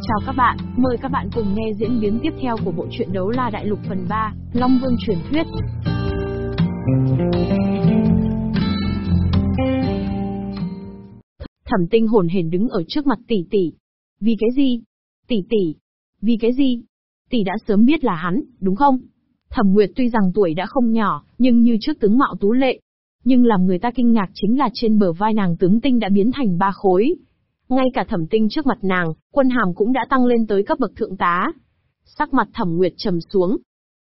Chào các bạn, mời các bạn cùng nghe diễn biến tiếp theo của bộ truyện Đấu La Đại Lục phần 3, Long Vương truyền thuyết. Thẩm Tinh hồn hển đứng ở trước mặt tỷ tỷ. Vì cái gì? Tỷ tỷ. Vì cái gì? Tỷ đã sớm biết là hắn, đúng không? Thẩm Nguyệt tuy rằng tuổi đã không nhỏ, nhưng như trước tướng mạo tú lệ. Nhưng làm người ta kinh ngạc chính là trên bờ vai nàng tướng tinh đã biến thành ba khối, ngay cả thẩm tinh trước mặt nàng, quân hàm cũng đã tăng lên tới cấp bậc thượng tá. Sắc mặt thẩm nguyệt trầm xuống.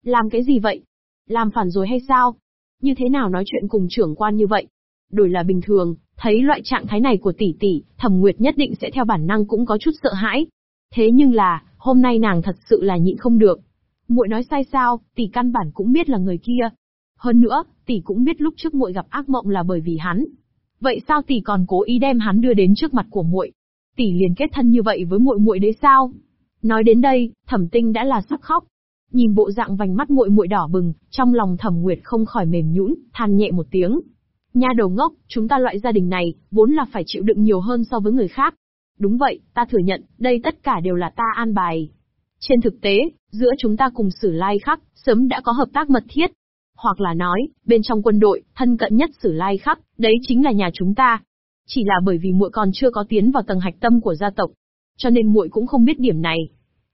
Làm cái gì vậy? Làm phản rồi hay sao? Như thế nào nói chuyện cùng trưởng quan như vậy? Đổi là bình thường, thấy loại trạng thái này của tỷ tỷ, thẩm nguyệt nhất định sẽ theo bản năng cũng có chút sợ hãi. Thế nhưng là, hôm nay nàng thật sự là nhịn không được. Muội nói sai sao, tỷ căn bản cũng biết là người kia. Hơn nữa, tỷ cũng biết lúc trước muội gặp ác mộng là bởi vì hắn. Vậy sao tỷ còn cố ý đem hắn đưa đến trước mặt của muội? Tỷ liền kết thân như vậy với muội muội đấy sao? Nói đến đây, Thẩm Tinh đã là sắp khóc. Nhìn bộ dạng vành mắt muội muội đỏ bừng, trong lòng Thẩm Nguyệt không khỏi mềm nhũn, than nhẹ một tiếng. Nha đầu ngốc, chúng ta loại gia đình này, vốn là phải chịu đựng nhiều hơn so với người khác. Đúng vậy, ta thừa nhận, đây tất cả đều là ta an bài. Trên thực tế, giữa chúng ta cùng Sử Lai Khắc, sớm đã có hợp tác mật thiết. Hoặc là nói, bên trong quân đội, thân cận nhất Sử Lai Khắc, đấy chính là nhà chúng ta. Chỉ là bởi vì muội còn chưa có tiến vào tầng hạch tâm của gia tộc, cho nên muội cũng không biết điểm này.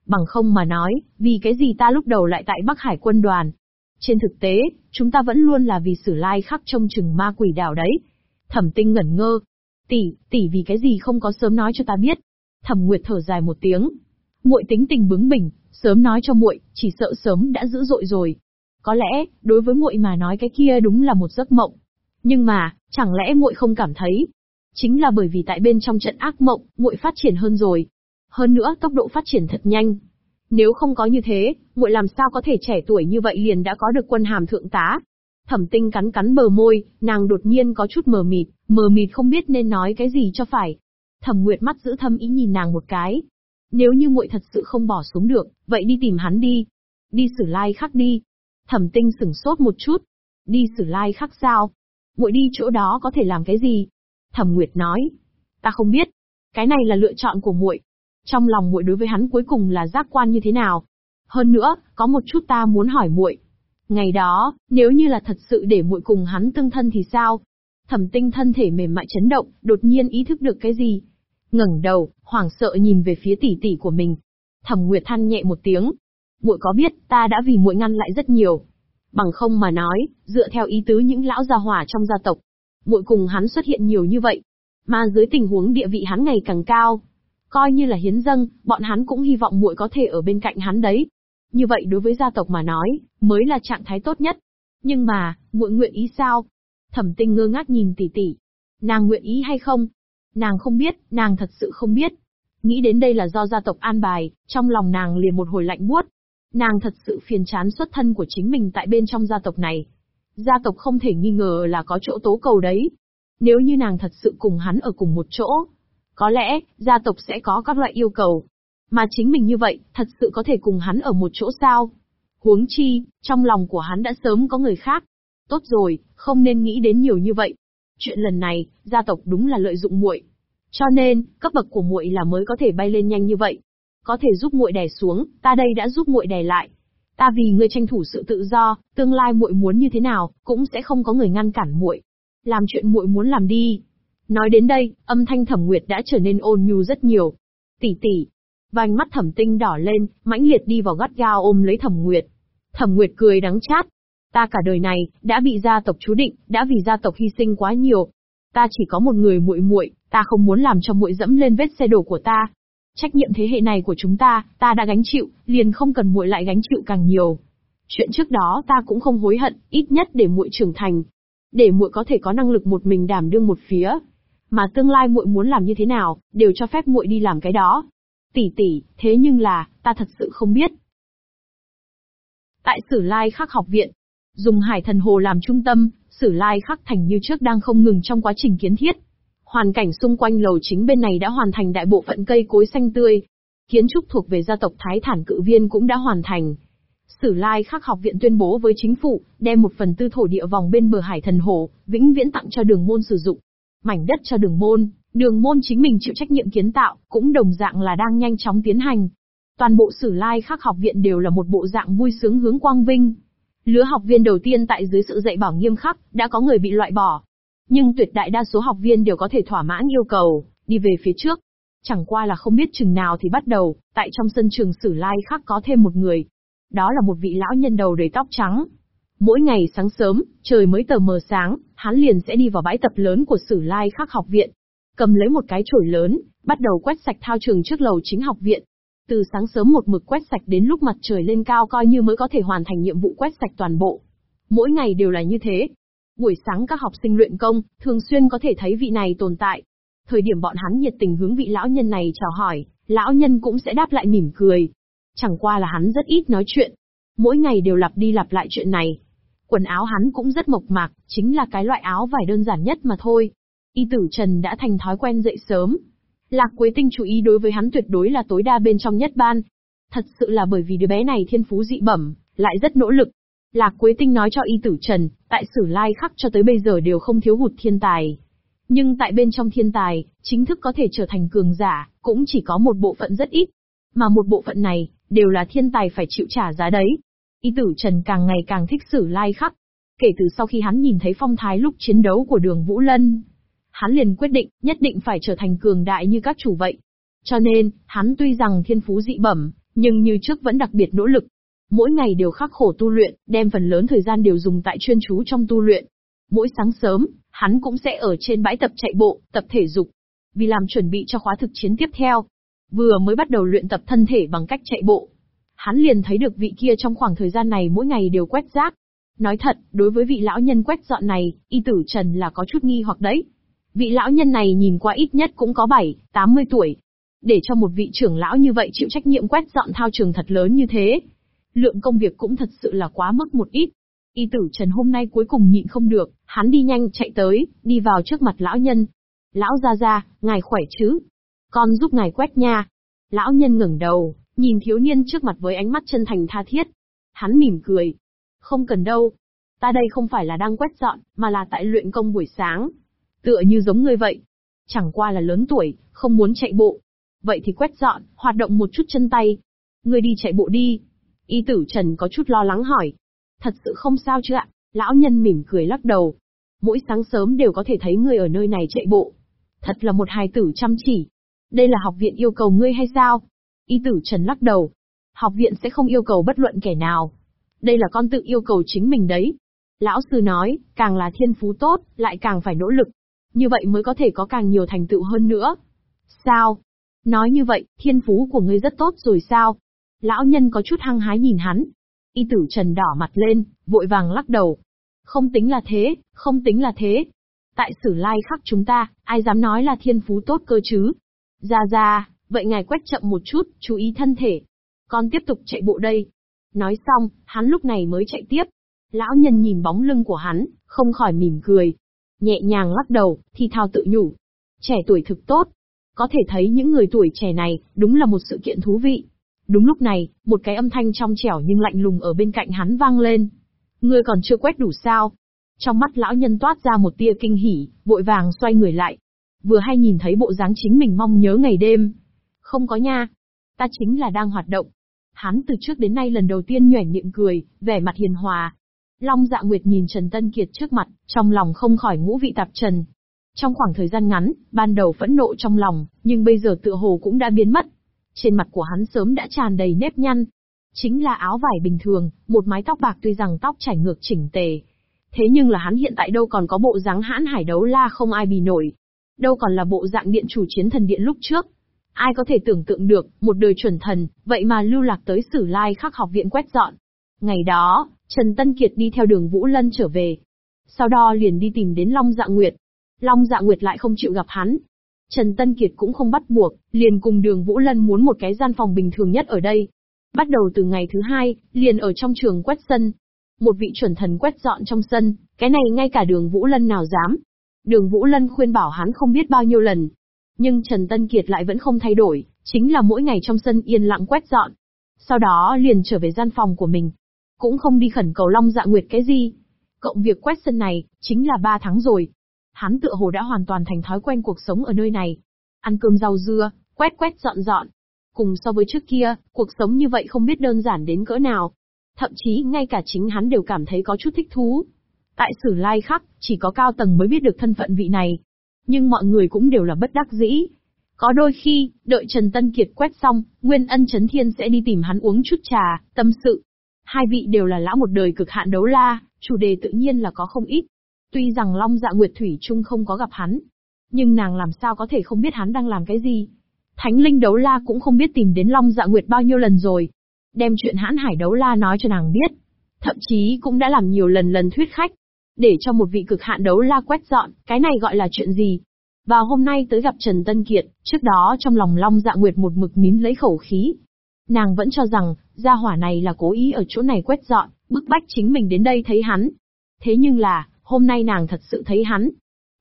Bằng không mà nói, vì cái gì ta lúc đầu lại tại Bắc Hải quân đoàn? Trên thực tế, chúng ta vẫn luôn là vì sử lai khắc trong chừng ma quỷ đảo đấy. Thẩm tinh ngẩn ngơ. Tỷ, tỷ vì cái gì không có sớm nói cho ta biết. Thẩm Nguyệt thở dài một tiếng. Muội tính tình bướng bỉnh, sớm nói cho muội, chỉ sợ sớm đã dữ dội rồi. Có lẽ, đối với muội mà nói cái kia đúng là một giấc mộng. Nhưng mà, chẳng lẽ muội không cảm thấy, Chính là bởi vì tại bên trong trận ác mộng, muội phát triển hơn rồi. Hơn nữa tốc độ phát triển thật nhanh. Nếu không có như thế, muội làm sao có thể trẻ tuổi như vậy liền đã có được quân hàm thượng tá. Thẩm tinh cắn cắn bờ môi, nàng đột nhiên có chút mờ mịt, mờ mịt không biết nên nói cái gì cho phải. Thẩm Nguyệt mắt giữ thâm ý nhìn nàng một cái. Nếu như muội thật sự không bỏ xuống được, vậy đi tìm hắn đi. Đi xử lai khắc đi. Thẩm tinh sửng sốt một chút. Đi xử lai khắc sao? Muội đi chỗ đó có thể làm cái gì? Thẩm Nguyệt nói, ta không biết, cái này là lựa chọn của muội. Trong lòng muội đối với hắn cuối cùng là giác quan như thế nào? Hơn nữa, có một chút ta muốn hỏi muội. Ngày đó, nếu như là thật sự để muội cùng hắn tương thân thì sao? Thẩm Tinh thân thể mềm mại chấn động, đột nhiên ý thức được cái gì? Ngẩng đầu, hoảng sợ nhìn về phía tỷ tỷ của mình. Thẩm Nguyệt than nhẹ một tiếng. Muội có biết, ta đã vì muội ngăn lại rất nhiều. Bằng không mà nói, dựa theo ý tứ những lão gia hỏa trong gia tộc, muội cùng hắn xuất hiện nhiều như vậy. Mà dưới tình huống địa vị hắn ngày càng cao, coi như là hiến dâng, bọn hắn cũng hy vọng muội có thể ở bên cạnh hắn đấy. Như vậy đối với gia tộc mà nói, mới là trạng thái tốt nhất. Nhưng mà, muội nguyện ý sao? Thẩm Tinh ngơ ngác nhìn tỷ tỷ. Nàng nguyện ý hay không? Nàng không biết, nàng thật sự không biết. Nghĩ đến đây là do gia tộc an bài, trong lòng nàng liền một hồi lạnh buốt. Nàng thật sự phiền chán xuất thân của chính mình tại bên trong gia tộc này. Gia tộc không thể nghi ngờ là có chỗ tố cầu đấy. Nếu như nàng thật sự cùng hắn ở cùng một chỗ, có lẽ, gia tộc sẽ có các loại yêu cầu. Mà chính mình như vậy, thật sự có thể cùng hắn ở một chỗ sao? Huống chi, trong lòng của hắn đã sớm có người khác. Tốt rồi, không nên nghĩ đến nhiều như vậy. Chuyện lần này, gia tộc đúng là lợi dụng muội. Cho nên, cấp bậc của muội là mới có thể bay lên nhanh như vậy. Có thể giúp muội đè xuống, ta đây đã giúp muội đè lại. Ta vì ngươi tranh thủ sự tự do, tương lai muội muốn như thế nào, cũng sẽ không có người ngăn cản muội. Làm chuyện muội muốn làm đi. Nói đến đây, âm thanh Thẩm Nguyệt đã trở nên ôn nhu rất nhiều. Tỷ tỷ. Vành mắt Thẩm Tinh đỏ lên, mãnh liệt đi vào gắt gao ôm lấy Thẩm Nguyệt. Thẩm Nguyệt cười đắng chát. Ta cả đời này đã bị gia tộc chú định, đã vì gia tộc hy sinh quá nhiều. Ta chỉ có một người muội muội, ta không muốn làm cho muội dẫm lên vết xe đổ của ta. Trách nhiệm thế hệ này của chúng ta, ta đã gánh chịu, liền không cần muội lại gánh chịu càng nhiều. Chuyện trước đó ta cũng không hối hận, ít nhất để muội trưởng thành, để muội có thể có năng lực một mình đảm đương một phía. Mà tương lai muội muốn làm như thế nào, đều cho phép muội đi làm cái đó. Tỷ tỷ, thế nhưng là, ta thật sự không biết. Tại Sử Lai Khắc học viện, dùng Hải Thần Hồ làm trung tâm, Sử Lai Khắc thành như trước đang không ngừng trong quá trình kiến thiết. Hoàn cảnh xung quanh lầu chính bên này đã hoàn thành đại bộ phận cây cối xanh tươi. Kiến trúc thuộc về gia tộc Thái Thản Cự Viên cũng đã hoàn thành. Sử Lai Khắc học viện tuyên bố với chính phủ, đem một phần tư thổ địa vòng bên bờ hải thần hồ, vĩnh viễn tặng cho đường môn sử dụng. Mảnh đất cho đường môn, Đường môn chính mình chịu trách nhiệm kiến tạo, cũng đồng dạng là đang nhanh chóng tiến hành. Toàn bộ sử lai khắc học viện đều là một bộ dạng vui sướng hướng quang vinh. Lứa học viên đầu tiên tại dưới sự dạy bảo nghiêm khắc, đã có người bị loại bỏ. Nhưng tuyệt đại đa số học viên đều có thể thỏa mãn yêu cầu, đi về phía trước. Chẳng qua là không biết chừng nào thì bắt đầu, tại trong sân trường sử lai khắc có thêm một người. Đó là một vị lão nhân đầu đầy tóc trắng. Mỗi ngày sáng sớm, trời mới tờ mờ sáng, hắn liền sẽ đi vào bãi tập lớn của sử lai khắc học viện. Cầm lấy một cái chổi lớn, bắt đầu quét sạch thao trường trước lầu chính học viện. Từ sáng sớm một mực quét sạch đến lúc mặt trời lên cao coi như mới có thể hoàn thành nhiệm vụ quét sạch toàn bộ. Mỗi ngày đều là như thế. Buổi sáng các học sinh luyện công, thường xuyên có thể thấy vị này tồn tại. Thời điểm bọn hắn nhiệt tình hướng vị lão nhân này chào hỏi, lão nhân cũng sẽ đáp lại mỉm cười. Chẳng qua là hắn rất ít nói chuyện. Mỗi ngày đều lặp đi lặp lại chuyện này. Quần áo hắn cũng rất mộc mạc, chính là cái loại áo vải đơn giản nhất mà thôi. Y tử Trần đã thành thói quen dậy sớm, Lạc Quế Tinh chú ý đối với hắn tuyệt đối là tối đa bên trong nhất ban. Thật sự là bởi vì đứa bé này thiên phú dị bẩm, lại rất nỗ lực. Lạc Quế Tinh nói cho Y Tử Trần, tại sử lai khắc cho tới bây giờ đều không thiếu hụt thiên tài. Nhưng tại bên trong thiên tài, chính thức có thể trở thành cường giả, cũng chỉ có một bộ phận rất ít. Mà một bộ phận này, đều là thiên tài phải chịu trả giá đấy. Y Tử Trần càng ngày càng thích sử lai khắc. Kể từ sau khi hắn nhìn thấy phong thái lúc chiến đấu của đường Vũ Lân, hắn liền quyết định, nhất định phải trở thành cường đại như các chủ vậy. Cho nên, hắn tuy rằng thiên phú dị bẩm, nhưng như trước vẫn đặc biệt nỗ lực. Mỗi ngày đều khắc khổ tu luyện, đem phần lớn thời gian đều dùng tại chuyên chú trong tu luyện. Mỗi sáng sớm, hắn cũng sẽ ở trên bãi tập chạy bộ, tập thể dục. Vì làm chuẩn bị cho khóa thực chiến tiếp theo, vừa mới bắt đầu luyện tập thân thể bằng cách chạy bộ. Hắn liền thấy được vị kia trong khoảng thời gian này mỗi ngày đều quét rác. Nói thật, đối với vị lão nhân quét dọn này, y tử Trần là có chút nghi hoặc đấy. Vị lão nhân này nhìn qua ít nhất cũng có 7, 80 tuổi. Để cho một vị trưởng lão như vậy chịu trách nhiệm quét dọn thao trường thật lớn như thế. Lượng công việc cũng thật sự là quá mức một ít. Y tử Trần hôm nay cuối cùng nhịn không được, hắn đi nhanh chạy tới, đi vào trước mặt lão nhân. Lão ra ra, ngài khỏe chứ? Con giúp ngài quét nha. Lão nhân ngẩng đầu, nhìn thiếu niên trước mặt với ánh mắt chân thành tha thiết. Hắn mỉm cười. Không cần đâu. Ta đây không phải là đang quét dọn, mà là tại luyện công buổi sáng. Tựa như giống ngươi vậy. Chẳng qua là lớn tuổi, không muốn chạy bộ. Vậy thì quét dọn, hoạt động một chút chân tay. Ngươi đi chạy bộ đi. Y tử Trần có chút lo lắng hỏi. Thật sự không sao chứ ạ? Lão nhân mỉm cười lắc đầu. Mỗi sáng sớm đều có thể thấy người ở nơi này chạy bộ. Thật là một hài tử chăm chỉ. Đây là học viện yêu cầu ngươi hay sao? Y tử Trần lắc đầu. Học viện sẽ không yêu cầu bất luận kẻ nào. Đây là con tự yêu cầu chính mình đấy. Lão sư nói, càng là thiên phú tốt, lại càng phải nỗ lực. Như vậy mới có thể có càng nhiều thành tựu hơn nữa. Sao? Nói như vậy, thiên phú của ngươi rất tốt rồi sao? Lão nhân có chút hăng hái nhìn hắn. Y tử trần đỏ mặt lên, vội vàng lắc đầu. Không tính là thế, không tính là thế. Tại sử lai khắc chúng ta, ai dám nói là thiên phú tốt cơ chứ? Ra ra, vậy ngài quét chậm một chút, chú ý thân thể. Con tiếp tục chạy bộ đây. Nói xong, hắn lúc này mới chạy tiếp. Lão nhân nhìn bóng lưng của hắn, không khỏi mỉm cười, nhẹ nhàng lắc đầu, thì thao tự nhủ. Trẻ tuổi thực tốt. Có thể thấy những người tuổi trẻ này, đúng là một sự kiện thú vị. Đúng lúc này, một cái âm thanh trong trẻo nhưng lạnh lùng ở bên cạnh hắn vang lên. Ngươi còn chưa quét đủ sao? Trong mắt lão nhân toát ra một tia kinh hỉ, vội vàng xoay người lại. Vừa hay nhìn thấy bộ dáng chính mình mong nhớ ngày đêm. Không có nha. Ta chính là đang hoạt động. Hắn từ trước đến nay lần đầu tiên nhoẻn miệng cười, vẻ mặt hiền hòa, Long Dạ Nguyệt nhìn Trần Tân Kiệt trước mặt, trong lòng không khỏi ngũ vị tạp trần. Trong khoảng thời gian ngắn, ban đầu phẫn nộ trong lòng, nhưng bây giờ tựa hồ cũng đã biến mất. Trên mặt của hắn sớm đã tràn đầy nếp nhăn. Chính là áo vải bình thường, một mái tóc bạc tuy rằng tóc chảy ngược chỉnh tề. Thế nhưng là hắn hiện tại đâu còn có bộ dáng hãn hải đấu la không ai bì nổi. Đâu còn là bộ dạng điện chủ chiến thần điện lúc trước. Ai có thể tưởng tượng được, một đời chuẩn thần, vậy mà lưu lạc tới sử lai khắc học viện quét dọn. Ngày đó, Trần Tân Kiệt đi theo đường Vũ Lân trở về. Sau đó liền đi tìm đến Long Dạ Nguyệt. Long Dạ Nguyệt lại không chịu gặp hắn. Trần Tân Kiệt cũng không bắt buộc, liền cùng đường Vũ Lân muốn một cái gian phòng bình thường nhất ở đây. Bắt đầu từ ngày thứ hai, liền ở trong trường quét sân. Một vị chuẩn thần quét dọn trong sân, cái này ngay cả đường Vũ Lân nào dám. Đường Vũ Lân khuyên bảo hắn không biết bao nhiêu lần. Nhưng Trần Tân Kiệt lại vẫn không thay đổi, chính là mỗi ngày trong sân yên lặng quét dọn. Sau đó liền trở về gian phòng của mình, cũng không đi khẩn cầu Long Dạ Nguyệt cái gì. Cộng việc quét sân này, chính là ba tháng rồi. Hắn tựa hồ đã hoàn toàn thành thói quen cuộc sống ở nơi này. Ăn cơm rau dưa, quét quét dọn dọn. Cùng so với trước kia, cuộc sống như vậy không biết đơn giản đến cỡ nào. Thậm chí ngay cả chính hắn đều cảm thấy có chút thích thú. Tại sử lai khắc, chỉ có cao tầng mới biết được thân phận vị này. Nhưng mọi người cũng đều là bất đắc dĩ. Có đôi khi, đợi Trần Tân Kiệt quét xong, Nguyên Ân Trấn Thiên sẽ đi tìm hắn uống chút trà, tâm sự. Hai vị đều là lão một đời cực hạn đấu la, chủ đề tự nhiên là có không ít. Tuy rằng Long Dạ Nguyệt Thủy Trung không có gặp hắn, nhưng nàng làm sao có thể không biết hắn đang làm cái gì. Thánh linh đấu la cũng không biết tìm đến Long Dạ Nguyệt bao nhiêu lần rồi. Đem chuyện hãn hải đấu la nói cho nàng biết. Thậm chí cũng đã làm nhiều lần lần thuyết khách. Để cho một vị cực hạn đấu la quét dọn, cái này gọi là chuyện gì? Vào hôm nay tới gặp Trần Tân Kiệt, trước đó trong lòng Long Dạ Nguyệt một mực nín lấy khẩu khí. Nàng vẫn cho rằng, gia hỏa này là cố ý ở chỗ này quét dọn, bức bách chính mình đến đây thấy hắn. Thế nhưng là, hôm nay nàng thật sự thấy hắn.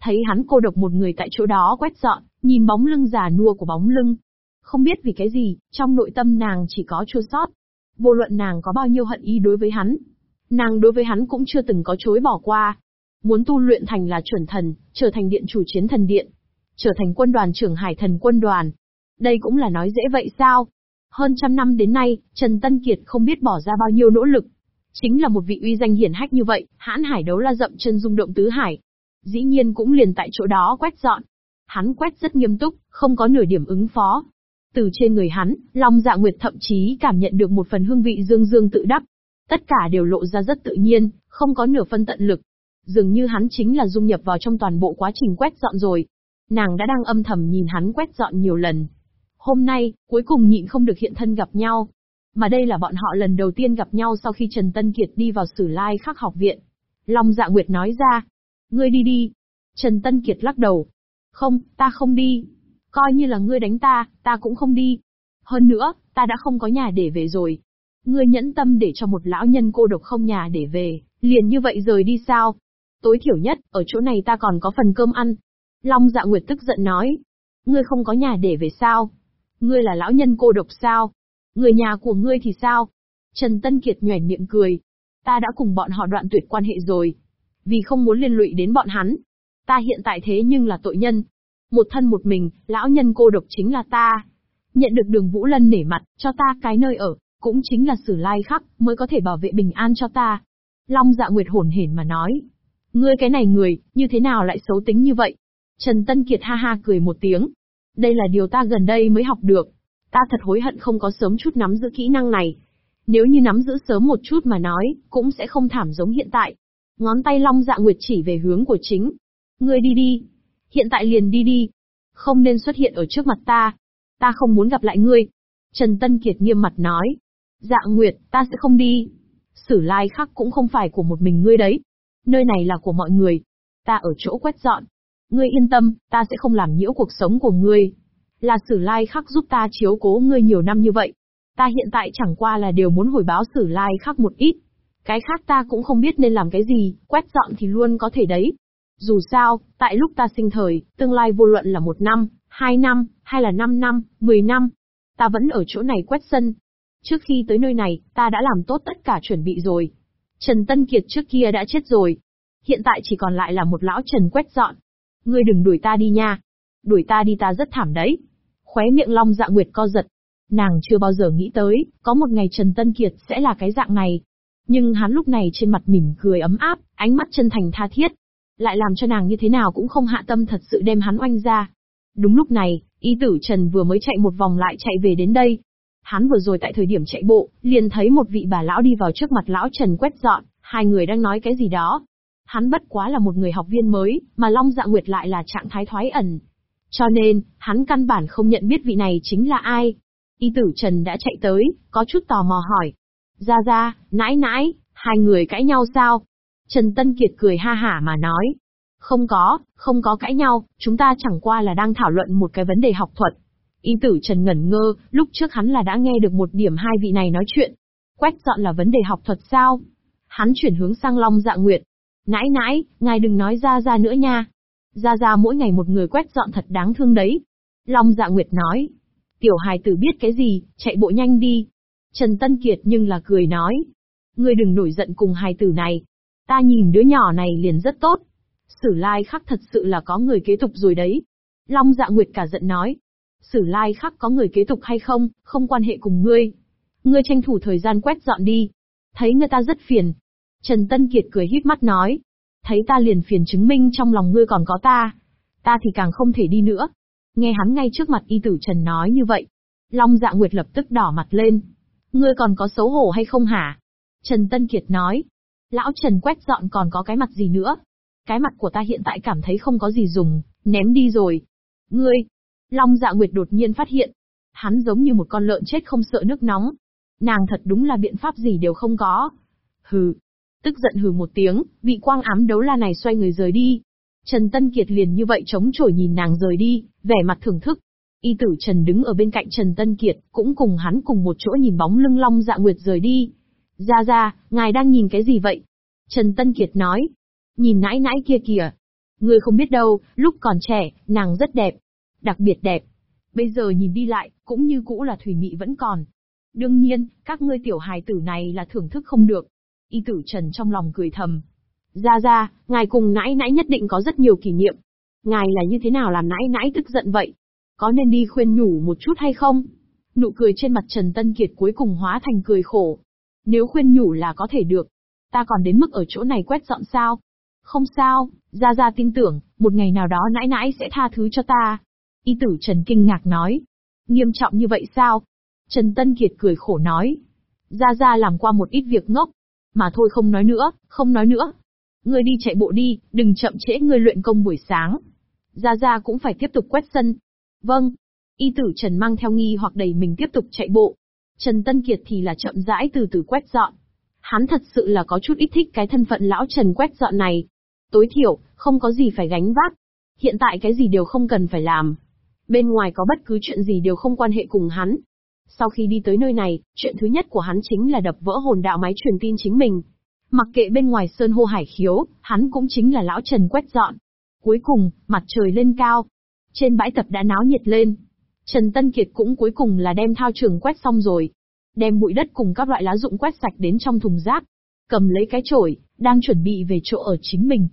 Thấy hắn cô độc một người tại chỗ đó quét dọn, nhìn bóng lưng già nua của bóng lưng. Không biết vì cái gì, trong nội tâm nàng chỉ có chua sót. Vô luận nàng có bao nhiêu hận ý đối với hắn. Nàng đối với hắn cũng chưa từng có chối bỏ qua. Muốn tu luyện thành là chuẩn thần, trở thành điện chủ chiến thần điện. Trở thành quân đoàn trưởng hải thần quân đoàn. Đây cũng là nói dễ vậy sao? Hơn trăm năm đến nay, Trần Tân Kiệt không biết bỏ ra bao nhiêu nỗ lực, Chính là một vị uy danh hiển hách như vậy, hãn hải đấu la dậm chân rung động tứ hải. Dĩ nhiên cũng liền tại chỗ đó quét dọn. Hắn quét rất nghiêm túc, không có nửa điểm ứng phó. Từ trên người hắn, Long Dạ Nguyệt thậm chí cảm nhận được một phần hương vị dương dương tự đắc. Tất cả đều lộ ra rất tự nhiên, không có nửa phân tận lực. Dường như hắn chính là dung nhập vào trong toàn bộ quá trình quét dọn rồi. Nàng đã đang âm thầm nhìn hắn quét dọn nhiều lần. Hôm nay, cuối cùng nhịn không được hiện thân gặp nhau, mà đây là bọn họ lần đầu tiên gặp nhau sau khi Trần Tân Kiệt đi vào Sử Lai Khắc học viện. Long Dạ Nguyệt nói ra. Ngươi đi đi. Trần Tân Kiệt lắc đầu. Không, ta không đi. Coi như là ngươi đánh ta, ta cũng không đi. Hơn nữa, ta đã không có nhà để về rồi. Ngươi nhẫn tâm để cho một lão nhân cô độc không nhà để về, liền như vậy rời đi sao? Tối thiểu nhất, ở chỗ này ta còn có phần cơm ăn. Long Dạ Nguyệt tức giận nói. Ngươi không có nhà để về sao? Ngươi là lão nhân cô độc sao? Người nhà của ngươi thì sao? Trần Tân Kiệt nhoẻn miệng cười. Ta đã cùng bọn họ đoạn tuyệt quan hệ rồi. Vì không muốn liên lụy đến bọn hắn. Ta hiện tại thế nhưng là tội nhân. Một thân một mình, lão nhân cô độc chính là ta. Nhận được đường Vũ Lân nể mặt, cho ta cái nơi ở, cũng chính là sử lai khắc, mới có thể bảo vệ bình an cho ta. Long dạ nguyệt hồn hển mà nói. Ngươi cái này người, như thế nào lại xấu tính như vậy? Trần Tân Kiệt ha ha cười một tiếng. Đây là điều ta gần đây mới học được. Ta thật hối hận không có sớm chút nắm giữ kỹ năng này. Nếu như nắm giữ sớm một chút mà nói, cũng sẽ không thảm giống hiện tại. Ngón tay long dạ nguyệt chỉ về hướng của chính. Ngươi đi đi. Hiện tại liền đi đi. Không nên xuất hiện ở trước mặt ta. Ta không muốn gặp lại ngươi. Trần Tân Kiệt nghiêm mặt nói. Dạ Nguyệt, ta sẽ không đi. Sử lai khắc cũng không phải của một mình ngươi đấy. Nơi này là của mọi người. Ta ở chỗ quét dọn. Ngươi yên tâm, ta sẽ không làm nhiễu cuộc sống của ngươi. Là sử lai khắc giúp ta chiếu cố ngươi nhiều năm như vậy. Ta hiện tại chẳng qua là đều muốn hồi báo sử lai khắc một ít. Cái khác ta cũng không biết nên làm cái gì, quét dọn thì luôn có thể đấy. Dù sao, tại lúc ta sinh thời, tương lai vô luận là một năm, hai năm, hay là năm năm, mười năm, ta vẫn ở chỗ này quét sân. Trước khi tới nơi này, ta đã làm tốt tất cả chuẩn bị rồi. Trần Tân Kiệt trước kia đã chết rồi. Hiện tại chỉ còn lại là một lão Trần quét dọn. Ngươi đừng đuổi ta đi nha. Đuổi ta đi ta rất thảm đấy. Khóe miệng Long Dạ Nguyệt co giật. Nàng chưa bao giờ nghĩ tới, có một ngày Trần Tân Kiệt sẽ là cái dạng này. Nhưng hắn lúc này trên mặt mỉm cười ấm áp, ánh mắt chân thành tha thiết. Lại làm cho nàng như thế nào cũng không hạ tâm thật sự đem hắn oanh ra. Đúng lúc này, y tử Trần vừa mới chạy một vòng lại chạy về đến đây. Hắn vừa rồi tại thời điểm chạy bộ, liền thấy một vị bà lão đi vào trước mặt lão Trần quét dọn, hai người đang nói cái gì đó. Hắn bất quá là một người học viên mới, mà Long Dạ Nguyệt lại là trạng thái thoái ẩn, cho nên, hắn căn bản không nhận biết vị này chính là ai. Y tử Trần đã chạy tới, có chút tò mò hỏi. Ra ra, nãi nãi, hai người cãi nhau sao? Trần Tân Kiệt cười ha hả mà nói. Không có, không có cãi nhau, chúng ta chẳng qua là đang thảo luận một cái vấn đề học thuật. Y tử Trần ngẩn ngơ, lúc trước hắn là đã nghe được một điểm hai vị này nói chuyện. Quét dọn là vấn đề học thuật sao? Hắn chuyển hướng sang Long Dạ Nguyệt. Nãi nãi, ngài đừng nói ra ra nữa nha. Ra ra mỗi ngày một người quét dọn thật đáng thương đấy. Long dạ nguyệt nói. Tiểu hài tử biết cái gì, chạy bộ nhanh đi. Trần Tân Kiệt nhưng là cười nói. Ngươi đừng nổi giận cùng hài tử này. Ta nhìn đứa nhỏ này liền rất tốt. Sử lai khắc thật sự là có người kế tục rồi đấy. Long dạ nguyệt cả giận nói. Sử lai khắc có người kế tục hay không, không quan hệ cùng ngươi. Ngươi tranh thủ thời gian quét dọn đi. Thấy người ta rất phiền. Trần Tân Kiệt cười híp mắt nói. Thấy ta liền phiền chứng minh trong lòng ngươi còn có ta. Ta thì càng không thể đi nữa. Nghe hắn ngay trước mặt y tử Trần nói như vậy. Long dạ nguyệt lập tức đỏ mặt lên. Ngươi còn có xấu hổ hay không hả? Trần Tân Kiệt nói. Lão Trần quét dọn còn có cái mặt gì nữa? Cái mặt của ta hiện tại cảm thấy không có gì dùng, ném đi rồi. Ngươi! Long dạ nguyệt đột nhiên phát hiện. Hắn giống như một con lợn chết không sợ nước nóng. Nàng thật đúng là biện pháp gì đều không có. Hừ. Tức giận hừ một tiếng, vị quang ám đấu la này xoay người rời đi. Trần Tân Kiệt liền như vậy chống chổi nhìn nàng rời đi, vẻ mặt thưởng thức. Y tử Trần đứng ở bên cạnh Trần Tân Kiệt, cũng cùng hắn cùng một chỗ nhìn bóng lưng Long Dạ Nguyệt rời đi. Ra ra, ngài đang nhìn cái gì vậy? Trần Tân Kiệt nói. Nhìn nãi nãi kia kìa. Ngươi không biết đâu, lúc còn trẻ, nàng rất đẹp. Đặc biệt đẹp. Bây giờ nhìn đi lại, cũng như cũ là thủy mị vẫn còn. Đương nhiên, các ngươi tiểu hài tử này là thưởng thức không được. Y tử Trần trong lòng cười thầm. Ra ra, ngài cùng nãi nãi nhất định có rất nhiều kỷ niệm. Ngài là như thế nào làm nãi nãi tức giận vậy? Có nên đi khuyên nhủ một chút hay không? Nụ cười trên mặt Trần Tân Kiệt cuối cùng hóa thành cười khổ. Nếu khuyên nhủ là có thể được, ta còn đến mức ở chỗ này quét dọn sao? Không sao, Ra Ra tin tưởng, một ngày nào đó nãi nãi sẽ tha thứ cho ta. Y tử Trần kinh ngạc nói. Nghiêm trọng như vậy sao? Trần Tân Kiệt cười khổ nói. Gia Gia làm qua một ít việc ngốc. Mà thôi không nói nữa, không nói nữa. Ngươi đi chạy bộ đi, đừng chậm trễ ngươi luyện công buổi sáng. Gia Gia cũng phải tiếp tục quét sân. Vâng. Y tử Trần mang theo nghi hoặc đầy mình tiếp tục chạy bộ. Trần Tân Kiệt thì là chậm rãi từ từ quét dọn. Hắn thật sự là có chút ít thích cái thân phận lão Trần quét dọn này. Tối thiểu, không có gì phải gánh vác. Hiện tại cái gì đều không cần phải làm. Bên ngoài có bất cứ chuyện gì đều không quan hệ cùng hắn. Sau khi đi tới nơi này, chuyện thứ nhất của hắn chính là đập vỡ hồn đạo máy truyền tin chính mình. Mặc kệ bên ngoài sơn hô hải khiếu, hắn cũng chính là lão Trần quét dọn. Cuối cùng, mặt trời lên cao. Trên bãi tập đã náo nhiệt lên. Trần Tân Kiệt cũng cuối cùng là đem thao trường quét xong rồi. Đem bụi đất cùng các loại lá rụng quét sạch đến trong thùng rác. Cầm lấy cái chổi, đang chuẩn bị về chỗ ở chính mình.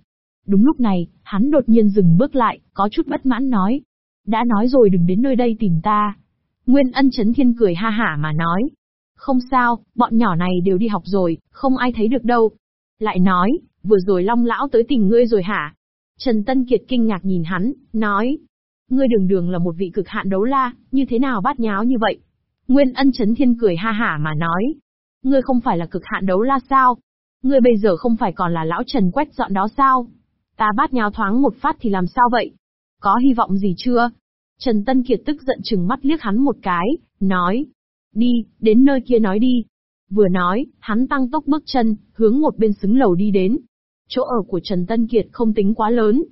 Đúng lúc này, hắn đột nhiên dừng bước lại, có chút bất mãn nói. Đã nói rồi đừng đến nơi đây tìm ta. Nguyên ân chấn thiên cười ha hả mà nói. Không sao, bọn nhỏ này đều đi học rồi, không ai thấy được đâu. Lại nói, vừa rồi Long Lão tới tìm ngươi rồi hả? Trần Tân Kiệt kinh ngạc nhìn hắn, nói. Ngươi đường đường là một vị cực hạn đấu la, như thế nào bát nháo như vậy? Nguyên ân chấn thiên cười ha hả mà nói. Ngươi không phải là cực hạn đấu la sao? Ngươi bây giờ không phải còn là lão Trần quét dọn đó sao? Ta bát nháo thoáng một phát thì làm sao vậy? Có hy vọng gì chưa? Trần Tân Kiệt tức giận chừng mắt liếc hắn một cái, nói. Đi, đến nơi kia nói đi. Vừa nói, hắn tăng tốc bước chân, hướng một bên xứng lầu đi đến. Chỗ ở của Trần Tân Kiệt không tính quá lớn.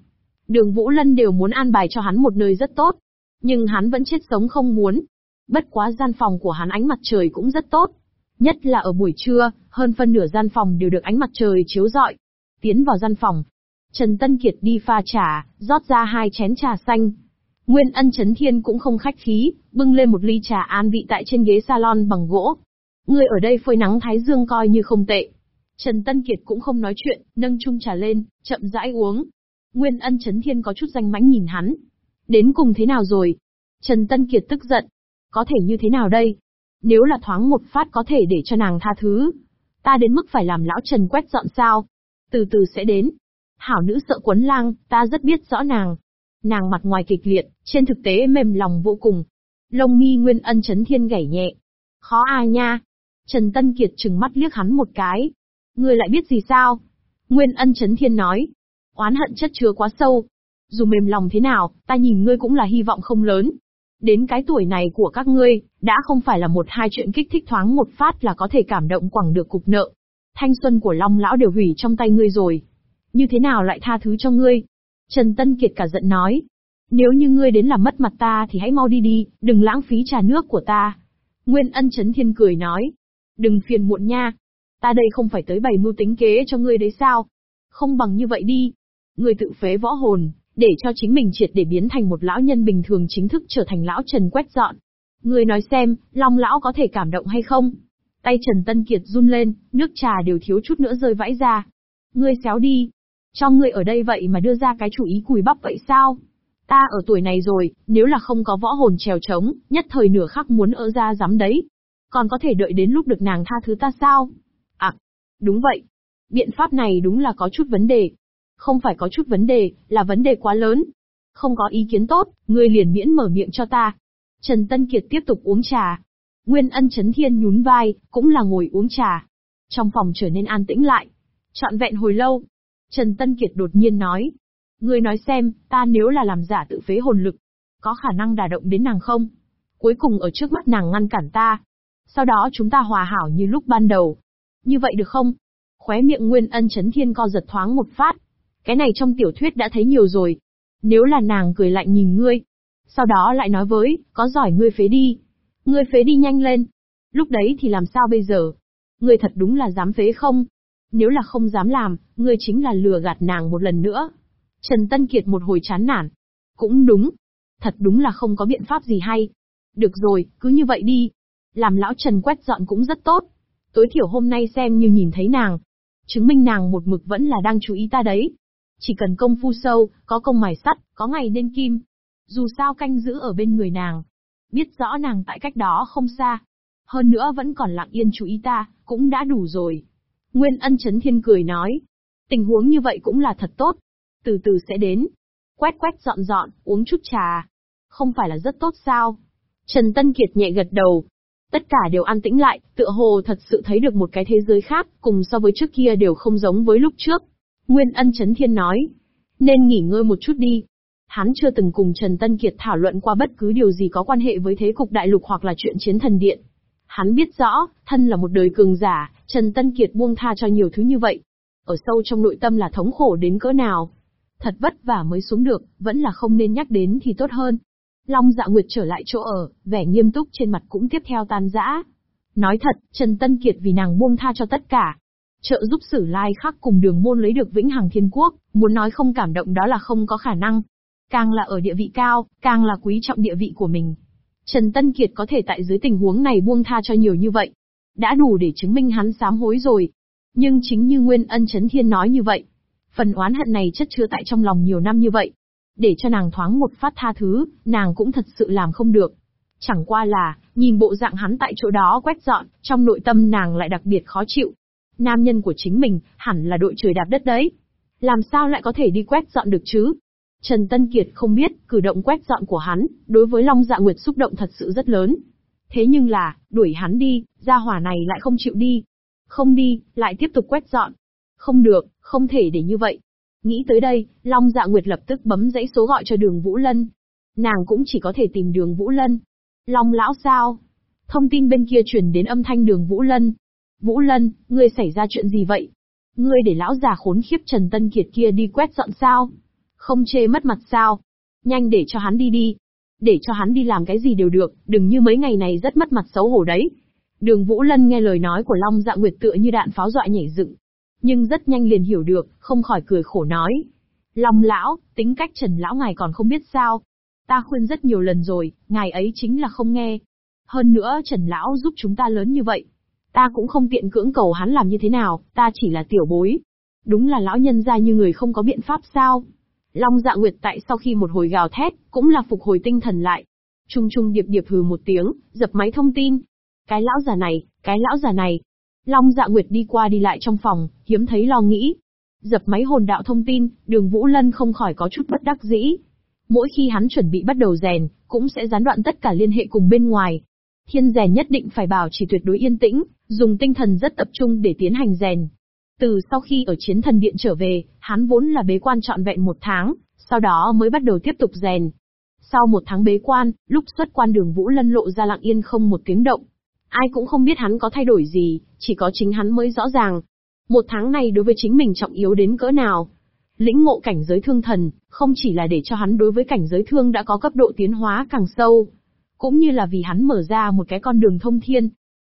Đường Vũ Lân đều muốn an bài cho hắn một nơi rất tốt. Nhưng hắn vẫn chết sống không muốn. Bất quá gian phòng của hắn ánh mặt trời cũng rất tốt. Nhất là ở buổi trưa, hơn phân nửa gian phòng đều được ánh mặt trời chiếu rọi. Tiến vào gian phòng. Trần Tân Kiệt đi pha trà, rót ra hai chén trà xanh, Nguyên ân chấn thiên cũng không khách khí, bưng lên một ly trà an vị tại trên ghế salon bằng gỗ. Người ở đây phơi nắng thái dương coi như không tệ. Trần Tân Kiệt cũng không nói chuyện, nâng chung trà lên, chậm rãi uống. Nguyên ân chấn thiên có chút danh mãnh nhìn hắn. Đến cùng thế nào rồi? Trần Tân Kiệt tức giận. Có thể như thế nào đây? Nếu là thoáng một phát có thể để cho nàng tha thứ. Ta đến mức phải làm lão Trần quét dọn sao? Từ từ sẽ đến. Hảo nữ sợ quấn lang, ta rất biết rõ nàng. Nàng mặt ngoài kịch liệt, trên thực tế mềm lòng vô cùng. Lông mi nguyên ân chấn thiên gảy nhẹ. Khó ai nha. Trần Tân Kiệt trừng mắt liếc hắn một cái. Ngươi lại biết gì sao? Nguyên ân chấn thiên nói. Oán hận chất chứa quá sâu. Dù mềm lòng thế nào, ta nhìn ngươi cũng là hy vọng không lớn. Đến cái tuổi này của các ngươi, đã không phải là một hai chuyện kích thích thoáng một phát là có thể cảm động quẳng được cục nợ. Thanh xuân của Long Lão đều hủy trong tay ngươi rồi. Như thế nào lại tha thứ cho ngươi? Trần Tân Kiệt cả giận nói. Nếu như ngươi đến làm mất mặt ta thì hãy mau đi đi, đừng lãng phí trà nước của ta. Nguyên ân chấn thiên cười nói. Đừng phiền muộn nha. Ta đây không phải tới bày mưu tính kế cho ngươi đấy sao? Không bằng như vậy đi. Ngươi tự phế võ hồn, để cho chính mình triệt để biến thành một lão nhân bình thường chính thức trở thành lão Trần quét dọn. Ngươi nói xem, Long lão có thể cảm động hay không? Tay Trần Tân Kiệt run lên, nước trà đều thiếu chút nữa rơi vãi ra. Ngươi xéo đi. Cho ngươi ở đây vậy mà đưa ra cái chủ ý cùi bắp vậy sao? Ta ở tuổi này rồi, nếu là không có võ hồn trèo trống, nhất thời nửa khắc muốn ở ra dám đấy. Còn có thể đợi đến lúc được nàng tha thứ ta sao? À, đúng vậy. Biện pháp này đúng là có chút vấn đề. Không phải có chút vấn đề, là vấn đề quá lớn. Không có ý kiến tốt, ngươi liền miễn mở miệng cho ta. Trần Tân Kiệt tiếp tục uống trà. Nguyên ân chấn thiên nhún vai, cũng là ngồi uống trà. Trong phòng trở nên an tĩnh lại. Chọn vẹn hồi lâu. Trần Tân Kiệt đột nhiên nói. Ngươi nói xem, ta nếu là làm giả tự phế hồn lực, có khả năng đả động đến nàng không? Cuối cùng ở trước mắt nàng ngăn cản ta. Sau đó chúng ta hòa hảo như lúc ban đầu. Như vậy được không? Khóe miệng Nguyên ân chấn thiên co giật thoáng một phát. Cái này trong tiểu thuyết đã thấy nhiều rồi. Nếu là nàng cười lạnh nhìn ngươi, sau đó lại nói với, có giỏi ngươi phế đi. Ngươi phế đi nhanh lên. Lúc đấy thì làm sao bây giờ? Ngươi thật đúng là dám phế không? Nếu là không dám làm, ngươi chính là lừa gạt nàng một lần nữa. Trần Tân Kiệt một hồi chán nản. Cũng đúng. Thật đúng là không có biện pháp gì hay. Được rồi, cứ như vậy đi. Làm lão Trần quét dọn cũng rất tốt. Tối thiểu hôm nay xem như nhìn thấy nàng. Chứng minh nàng một mực vẫn là đang chú ý ta đấy. Chỉ cần công phu sâu, có công mài sắt, có ngày nên kim, dù sao canh giữ ở bên người nàng. Biết rõ nàng tại cách đó không xa. Hơn nữa vẫn còn lặng yên chú ý ta, cũng đã đủ rồi. Nguyên ân chấn thiên cười nói. Tình huống như vậy cũng là thật tốt. Từ từ sẽ đến. Quét quét dọn dọn, uống chút trà. Không phải là rất tốt sao? Trần Tân Kiệt nhẹ gật đầu. Tất cả đều an tĩnh lại, tựa hồ thật sự thấy được một cái thế giới khác, cùng so với trước kia đều không giống với lúc trước. Nguyên ân chấn thiên nói. Nên nghỉ ngơi một chút đi, Hắn chưa từng cùng Trần Tân Kiệt thảo luận qua bất cứ điều gì có quan hệ với thế cục đại lục hoặc là chuyện chiến thần điện. Hắn biết rõ, thân là một đời cường giả, Trần Tân Kiệt buông tha cho nhiều thứ như vậy. Ở sâu trong nội tâm là thống khổ đến cỡ nào. Thật vất vả mới xuống được, vẫn là không nên nhắc đến thì tốt hơn. Long dạ nguyệt trở lại chỗ ở, vẻ nghiêm túc trên mặt cũng tiếp theo tan rã. Nói thật, Trần Tân Kiệt vì nàng buông tha cho tất cả. Trợ giúp sử lai khắc cùng đường môn lấy được vĩnh hằng thiên quốc, muốn nói không cảm động đó là không có khả năng. Càng là ở địa vị cao, càng là quý trọng địa vị của mình. Trần Tân Kiệt có thể tại dưới tình huống này buông tha cho nhiều như vậy. Đã đủ để chứng minh hắn sám hối rồi. Nhưng chính như Nguyên Ân chấn Thiên nói như vậy. Phần oán hận này chất chứa tại trong lòng nhiều năm như vậy. Để cho nàng thoáng một phát tha thứ, nàng cũng thật sự làm không được. Chẳng qua là, nhìn bộ dạng hắn tại chỗ đó quét dọn, trong nội tâm nàng lại đặc biệt khó chịu. Nam nhân của chính mình, hẳn là đội trời đạp đất đấy. Làm sao lại có thể đi quét dọn được chứ? Trần Tân Kiệt không biết, cử động quét dọn của hắn, đối với Long Dạ Nguyệt xúc động thật sự rất lớn. Thế nhưng là, đuổi hắn đi, gia hỏa này lại không chịu đi. Không đi, lại tiếp tục quét dọn. Không được, không thể để như vậy. Nghĩ tới đây, Long Dạ Nguyệt lập tức bấm dãy số gọi cho đường Vũ Lân. Nàng cũng chỉ có thể tìm đường Vũ Lân. Long lão sao? Thông tin bên kia truyền đến âm thanh đường Vũ Lân. Vũ Lân, ngươi xảy ra chuyện gì vậy? Ngươi để lão già khốn khiếp Trần Tân Kiệt kia đi quét dọn sao? Không chê mất mặt sao? Nhanh để cho hắn đi đi. Để cho hắn đi làm cái gì đều được, đừng như mấy ngày này rất mất mặt xấu hổ đấy. Đường Vũ Lân nghe lời nói của Long Dạ Nguyệt tựa như đạn pháo dọa nhảy dựng. Nhưng rất nhanh liền hiểu được, không khỏi cười khổ nói. Long lão, tính cách Trần lão ngài còn không biết sao. Ta khuyên rất nhiều lần rồi, ngài ấy chính là không nghe. Hơn nữa Trần lão giúp chúng ta lớn như vậy. Ta cũng không tiện cưỡng cầu hắn làm như thế nào, ta chỉ là tiểu bối. Đúng là lão nhân ra như người không có biện pháp sao. Long dạ nguyệt tại sau khi một hồi gào thét, cũng là phục hồi tinh thần lại. Trung trung điệp điệp hừ một tiếng, dập máy thông tin. Cái lão già này, cái lão già này. Long dạ nguyệt đi qua đi lại trong phòng, hiếm thấy lo nghĩ. Dập máy hồn đạo thông tin, đường Vũ Lân không khỏi có chút bất đắc dĩ. Mỗi khi hắn chuẩn bị bắt đầu rèn, cũng sẽ gián đoạn tất cả liên hệ cùng bên ngoài. Thiên rèn nhất định phải bảo chỉ tuyệt đối yên tĩnh, dùng tinh thần rất tập trung để tiến hành rèn, từ sau khi ở chiến thần điện trở về, hắn vốn là bế quan trọn vẹn một tháng, sau đó mới bắt đầu tiếp tục rèn. Sau một tháng bế quan, lúc xuất quan đường Vũ Lân lộ ra lặng yên không một tiếng động. Ai cũng không biết hắn có thay đổi gì, chỉ có chính hắn mới rõ ràng. Một tháng này đối với chính mình trọng yếu đến cỡ nào. Lĩnh ngộ cảnh giới thương thần, không chỉ là để cho hắn đối với cảnh giới thương đã có cấp độ tiến hóa càng sâu, cũng như là vì hắn mở ra một cái con đường thông thiên,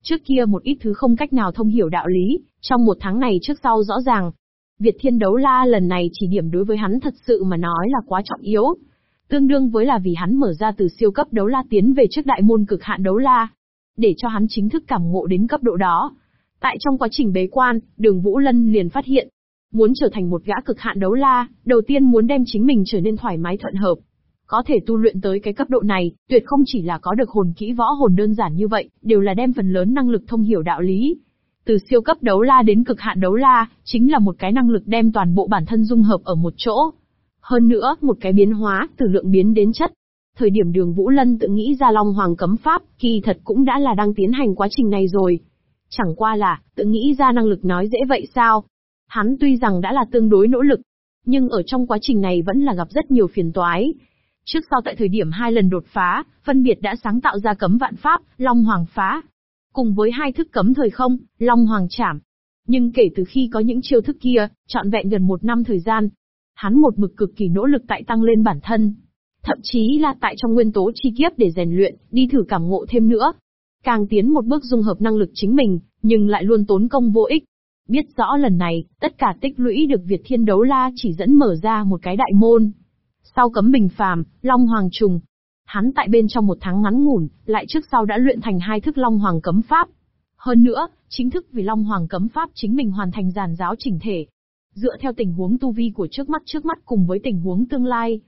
Trước kia một ít thứ không cách nào thông hiểu đạo lý, trong một tháng này trước sau rõ ràng. Việt Thiên Đấu La lần này chỉ điểm đối với hắn thật sự mà nói là quá trọng yếu. Tương đương với là vì hắn mở ra từ siêu cấp đấu la tiến về trước đại môn cực hạn đấu la. Để cho hắn chính thức cảm ngộ đến cấp độ đó. Tại trong quá trình bế quan, đường Vũ Lân liền phát hiện. Muốn trở thành một gã cực hạn đấu la, đầu tiên muốn đem chính mình trở nên thoải mái thuận hợp. Có thể tu luyện tới cái cấp độ này, tuyệt không chỉ là có được hồn kỹ võ hồn đơn giản như vậy, đều là đem phần lớn năng lực thông hiểu đạo lý. Từ siêu cấp đấu la đến cực hạn đấu la, chính là một cái năng lực đem toàn bộ bản thân dung hợp ở một chỗ. Hơn nữa, một cái biến hóa, từ lượng biến đến chất. Thời điểm đường Vũ Lân tự nghĩ ra Long Hoàng cấm pháp, kỳ thật cũng đã là đang tiến hành quá trình này rồi. Chẳng qua là, tự nghĩ ra năng lực nói dễ vậy sao? Hắn tuy rằng đã là tương đối nỗ lực, nhưng ở trong quá trình này vẫn là gặp rất nhiều phiền toái. Trước sau tại thời điểm hai lần đột phá, phân biệt đã sáng tạo ra cấm vạn pháp, Long Hoàng phá. Cùng với hai thức cấm thời không, Long Hoàng chảm. Nhưng kể từ khi có những chiêu thức kia, trọn vẹn gần một năm thời gian, hắn một mực cực kỳ nỗ lực tại tăng lên bản thân. Thậm chí là tại trong nguyên tố chi kiếp để rèn luyện, đi thử cảm ngộ thêm nữa. Càng tiến một bước dung hợp năng lực chính mình, nhưng lại luôn tốn công vô ích. Biết rõ lần này, tất cả tích lũy được Việt Thiên Đấu La chỉ dẫn mở ra một cái đại môn. Sau cấm bình phàm, Long Hoàng trùng. Hắn tại bên trong một tháng ngắn ngủn, lại trước sau đã luyện thành hai thức Long Hoàng cấm pháp. Hơn nữa, chính thức vì Long Hoàng cấm pháp chính mình hoàn thành giàn giáo chỉnh thể. Dựa theo tình huống tu vi của trước mắt trước mắt cùng với tình huống tương lai.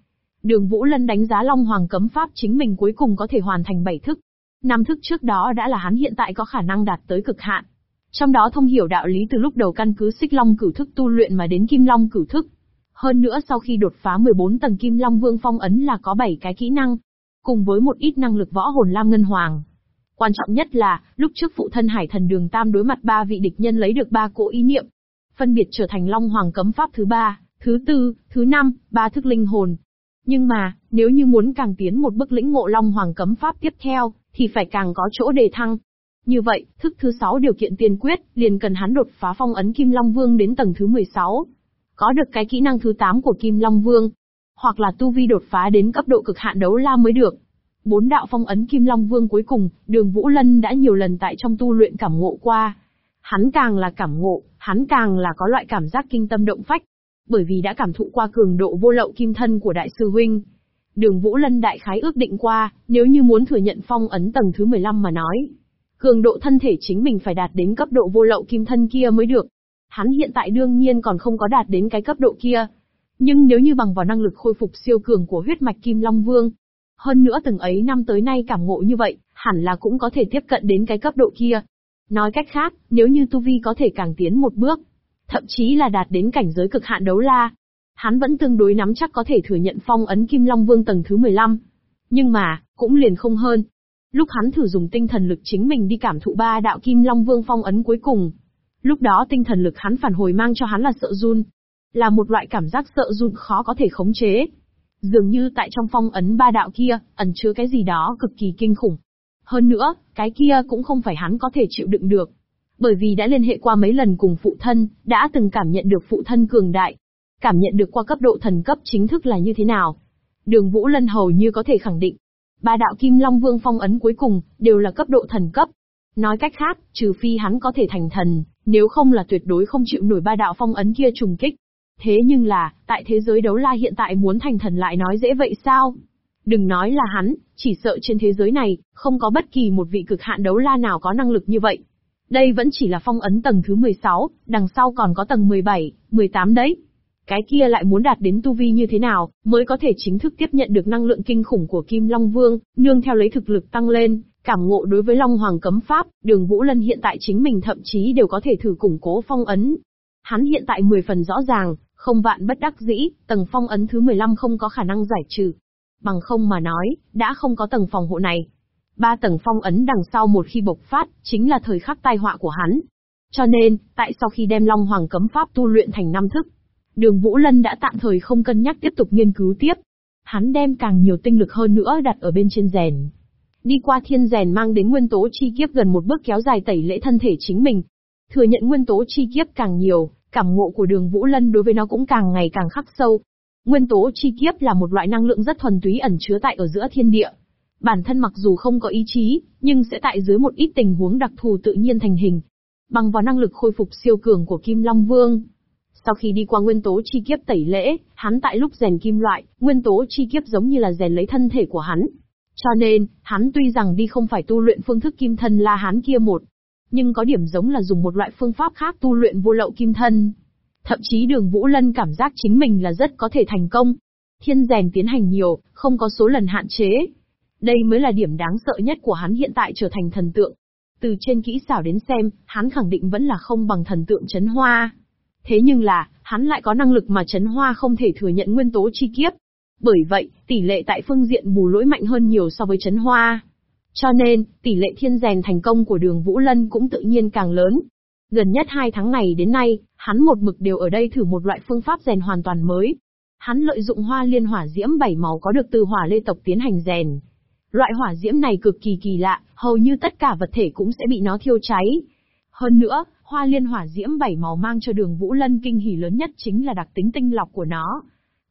Đường Vũ Lân đánh giá Long Hoàng cấm pháp chính mình cuối cùng có thể hoàn thành bảy thức. Năm thức trước đó đã là hắn hiện tại có khả năng đạt tới cực hạn. Trong đó thông hiểu đạo lý từ lúc đầu căn cứ xích long cửu thức tu luyện mà đến kim long cửu thức. Hơn nữa sau khi đột phá 14 tầng kim long vương phong ấn là có 7 cái kỹ năng, cùng với một ít năng lực võ hồn lam ngân hoàng. Quan trọng nhất là, lúc trước phụ thân hải thần đường tam đối mặt ba vị địch nhân lấy được ba cỗ ý niệm, phân biệt trở thành long hoàng cấm pháp thứ ba, thứ tư, thứ năm, ba thức linh hồn. Nhưng mà, nếu như muốn càng tiến một bước lĩnh ngộ long hoàng cấm pháp tiếp theo, thì phải càng có chỗ đề thăng. Như vậy, thức thứ 6 điều kiện tiên quyết, liền cần hắn đột phá phong ấn Kim Long Vương đến tầng thứ 16. Có được cái kỹ năng thứ 8 của Kim Long Vương. Hoặc là tu vi đột phá đến cấp độ cực hạn đấu la mới được. Bốn đạo phong ấn Kim Long Vương cuối cùng, đường Vũ Lân đã nhiều lần tại trong tu luyện cảm ngộ qua. Hắn càng là cảm ngộ, hắn càng là có loại cảm giác kinh tâm động phách. Bởi vì đã cảm thụ qua cường độ vô lậu kim thân của đại sư huynh. Đường Vũ Lân đại khái ước định qua, nếu như muốn thừa nhận phong ấn tầng thứ 15 mà nói, cường độ thân thể chính mình phải đạt đến cấp độ vô lậu kim thân kia mới được. Hắn hiện tại đương nhiên còn không có đạt đến cái cấp độ kia. Nhưng nếu như bằng vào năng lực khôi phục siêu cường của huyết mạch Kim Long Vương, hơn nữa từng ấy năm tới nay cảm ngộ như vậy, hẳn là cũng có thể tiếp cận đến cái cấp độ kia. Nói cách khác, nếu như Tu Vi có thể càng tiến một bước, thậm chí là đạt đến cảnh giới cực hạn đấu la, hắn vẫn tương đối nắm chắc có thể thừa nhận phong ấn Kim Long Vương tầng thứ 15. Nhưng mà, cũng liền không hơn, Lúc hắn thử dùng tinh thần lực chính mình đi cảm thụ ba đạo kim long vương phong ấn cuối cùng. Lúc đó tinh thần lực hắn phản hồi mang cho hắn là sợ run. Là một loại cảm giác sợ run khó có thể khống chế. Dường như tại trong phong ấn ba đạo kia, ẩn chứa cái gì đó cực kỳ kinh khủng. Hơn nữa, cái kia cũng không phải hắn có thể chịu đựng được. Bởi vì đã liên hệ qua mấy lần cùng phụ thân, đã từng cảm nhận được phụ thân cường đại. Cảm nhận được qua cấp độ thần cấp chính thức là như thế nào. Đường Vũ Lân hầu như có thể khẳng định, Ba đạo Kim Long Vương phong ấn cuối cùng, đều là cấp độ thần cấp. Nói cách khác, trừ phi hắn có thể thành thần, nếu không là tuyệt đối không chịu nổi ba đạo phong ấn kia trùng kích. Thế nhưng là, tại thế giới đấu la hiện tại muốn thành thần lại nói dễ vậy sao? Đừng nói là hắn, chỉ sợ trên thế giới này, không có bất kỳ một vị cực hạn đấu la nào có năng lực như vậy. Đây vẫn chỉ là phong ấn tầng thứ 16, đằng sau còn có tầng 17, 18 đấy. Cái kia lại muốn đạt đến tu vi như thế nào, mới có thể chính thức tiếp nhận được năng lượng kinh khủng của Kim Long Vương, nương theo lấy thực lực tăng lên, cảm ngộ đối với Long Hoàng cấm pháp, đường Vũ Lân hiện tại chính mình thậm chí đều có thể thử củng cố phong ấn. Hắn hiện tại 10 phần rõ ràng, không vạn bất đắc dĩ, tầng phong ấn thứ 15 không có khả năng giải trừ. Bằng không mà nói, đã không có tầng phòng hộ này. Ba tầng phong ấn đằng sau một khi bộc phát, chính là thời khắc tai họa của hắn. Cho nên, tại sau khi đem Long Hoàng cấm pháp tu luyện thành năm thức, Đường Vũ Lân đã tạm thời không cân nhắc tiếp tục nghiên cứu tiếp. Hắn đem càng nhiều tinh lực hơn nữa đặt ở bên trên rèn. Đi qua thiên rèn mang đến nguyên tố chi kiếp gần một bước kéo dài tẩy lễ thân thể chính mình. Thừa nhận nguyên tố chi kiếp càng nhiều, cảm ngộ của đường Vũ Lân đối với nó cũng càng ngày càng khắc sâu. Nguyên tố chi kiếp là một loại năng lượng rất thuần túy ẩn chứa tại ở giữa thiên địa. Bản thân mặc dù không có ý chí, nhưng sẽ tại dưới một ít tình huống đặc thù tự nhiên thành hình. Bằng vào năng lực khôi phục siêu cường của Kim Long Vương, sau khi đi qua nguyên tố chi kiếp tẩy lễ, hắn tại lúc rèn kim loại, nguyên tố chi kiếp giống như là rèn lấy thân thể của hắn. Cho nên, hắn tuy rằng đi không phải tu luyện phương thức kim thân la hán kia một, nhưng có điểm giống là dùng một loại phương pháp khác tu luyện vô lậu kim thân. Thậm chí đường Vũ Lân cảm giác chính mình là rất có thể thành công. Thiên rèn tiến hành nhiều, không có số lần hạn chế. Đây mới là điểm đáng sợ nhất của hắn hiện tại trở thành thần tượng. Từ trên kỹ xảo đến xem, hắn khẳng định vẫn là không bằng thần tượng chấn hoa. Thế nhưng là, hắn lại có năng lực mà chấn hoa không thể thừa nhận nguyên tố chi kiếp. Bởi vậy, tỷ lệ tại phương diện bù lỗi mạnh hơn nhiều so với chấn hoa. Cho nên, tỷ lệ thiên rèn thành công của đường Vũ Lân cũng tự nhiên càng lớn. Gần nhất hai tháng này đến nay, hắn một mực đều ở đây thử một loại phương pháp rèn hoàn toàn mới. Hắn lợi dụng hoa liên hỏa diễm bảy màu có được từ hỏa lê tộc tiến hành rèn. Loại hỏa diễm này cực kỳ kỳ lạ, hầu như tất cả vật thể cũng sẽ bị nó thiêu cháy. Hơn nữa, hoa liên hỏa diễm bảy màu mang cho đường Vũ Lân kinh hỉ lớn nhất chính là đặc tính tinh lọc của nó.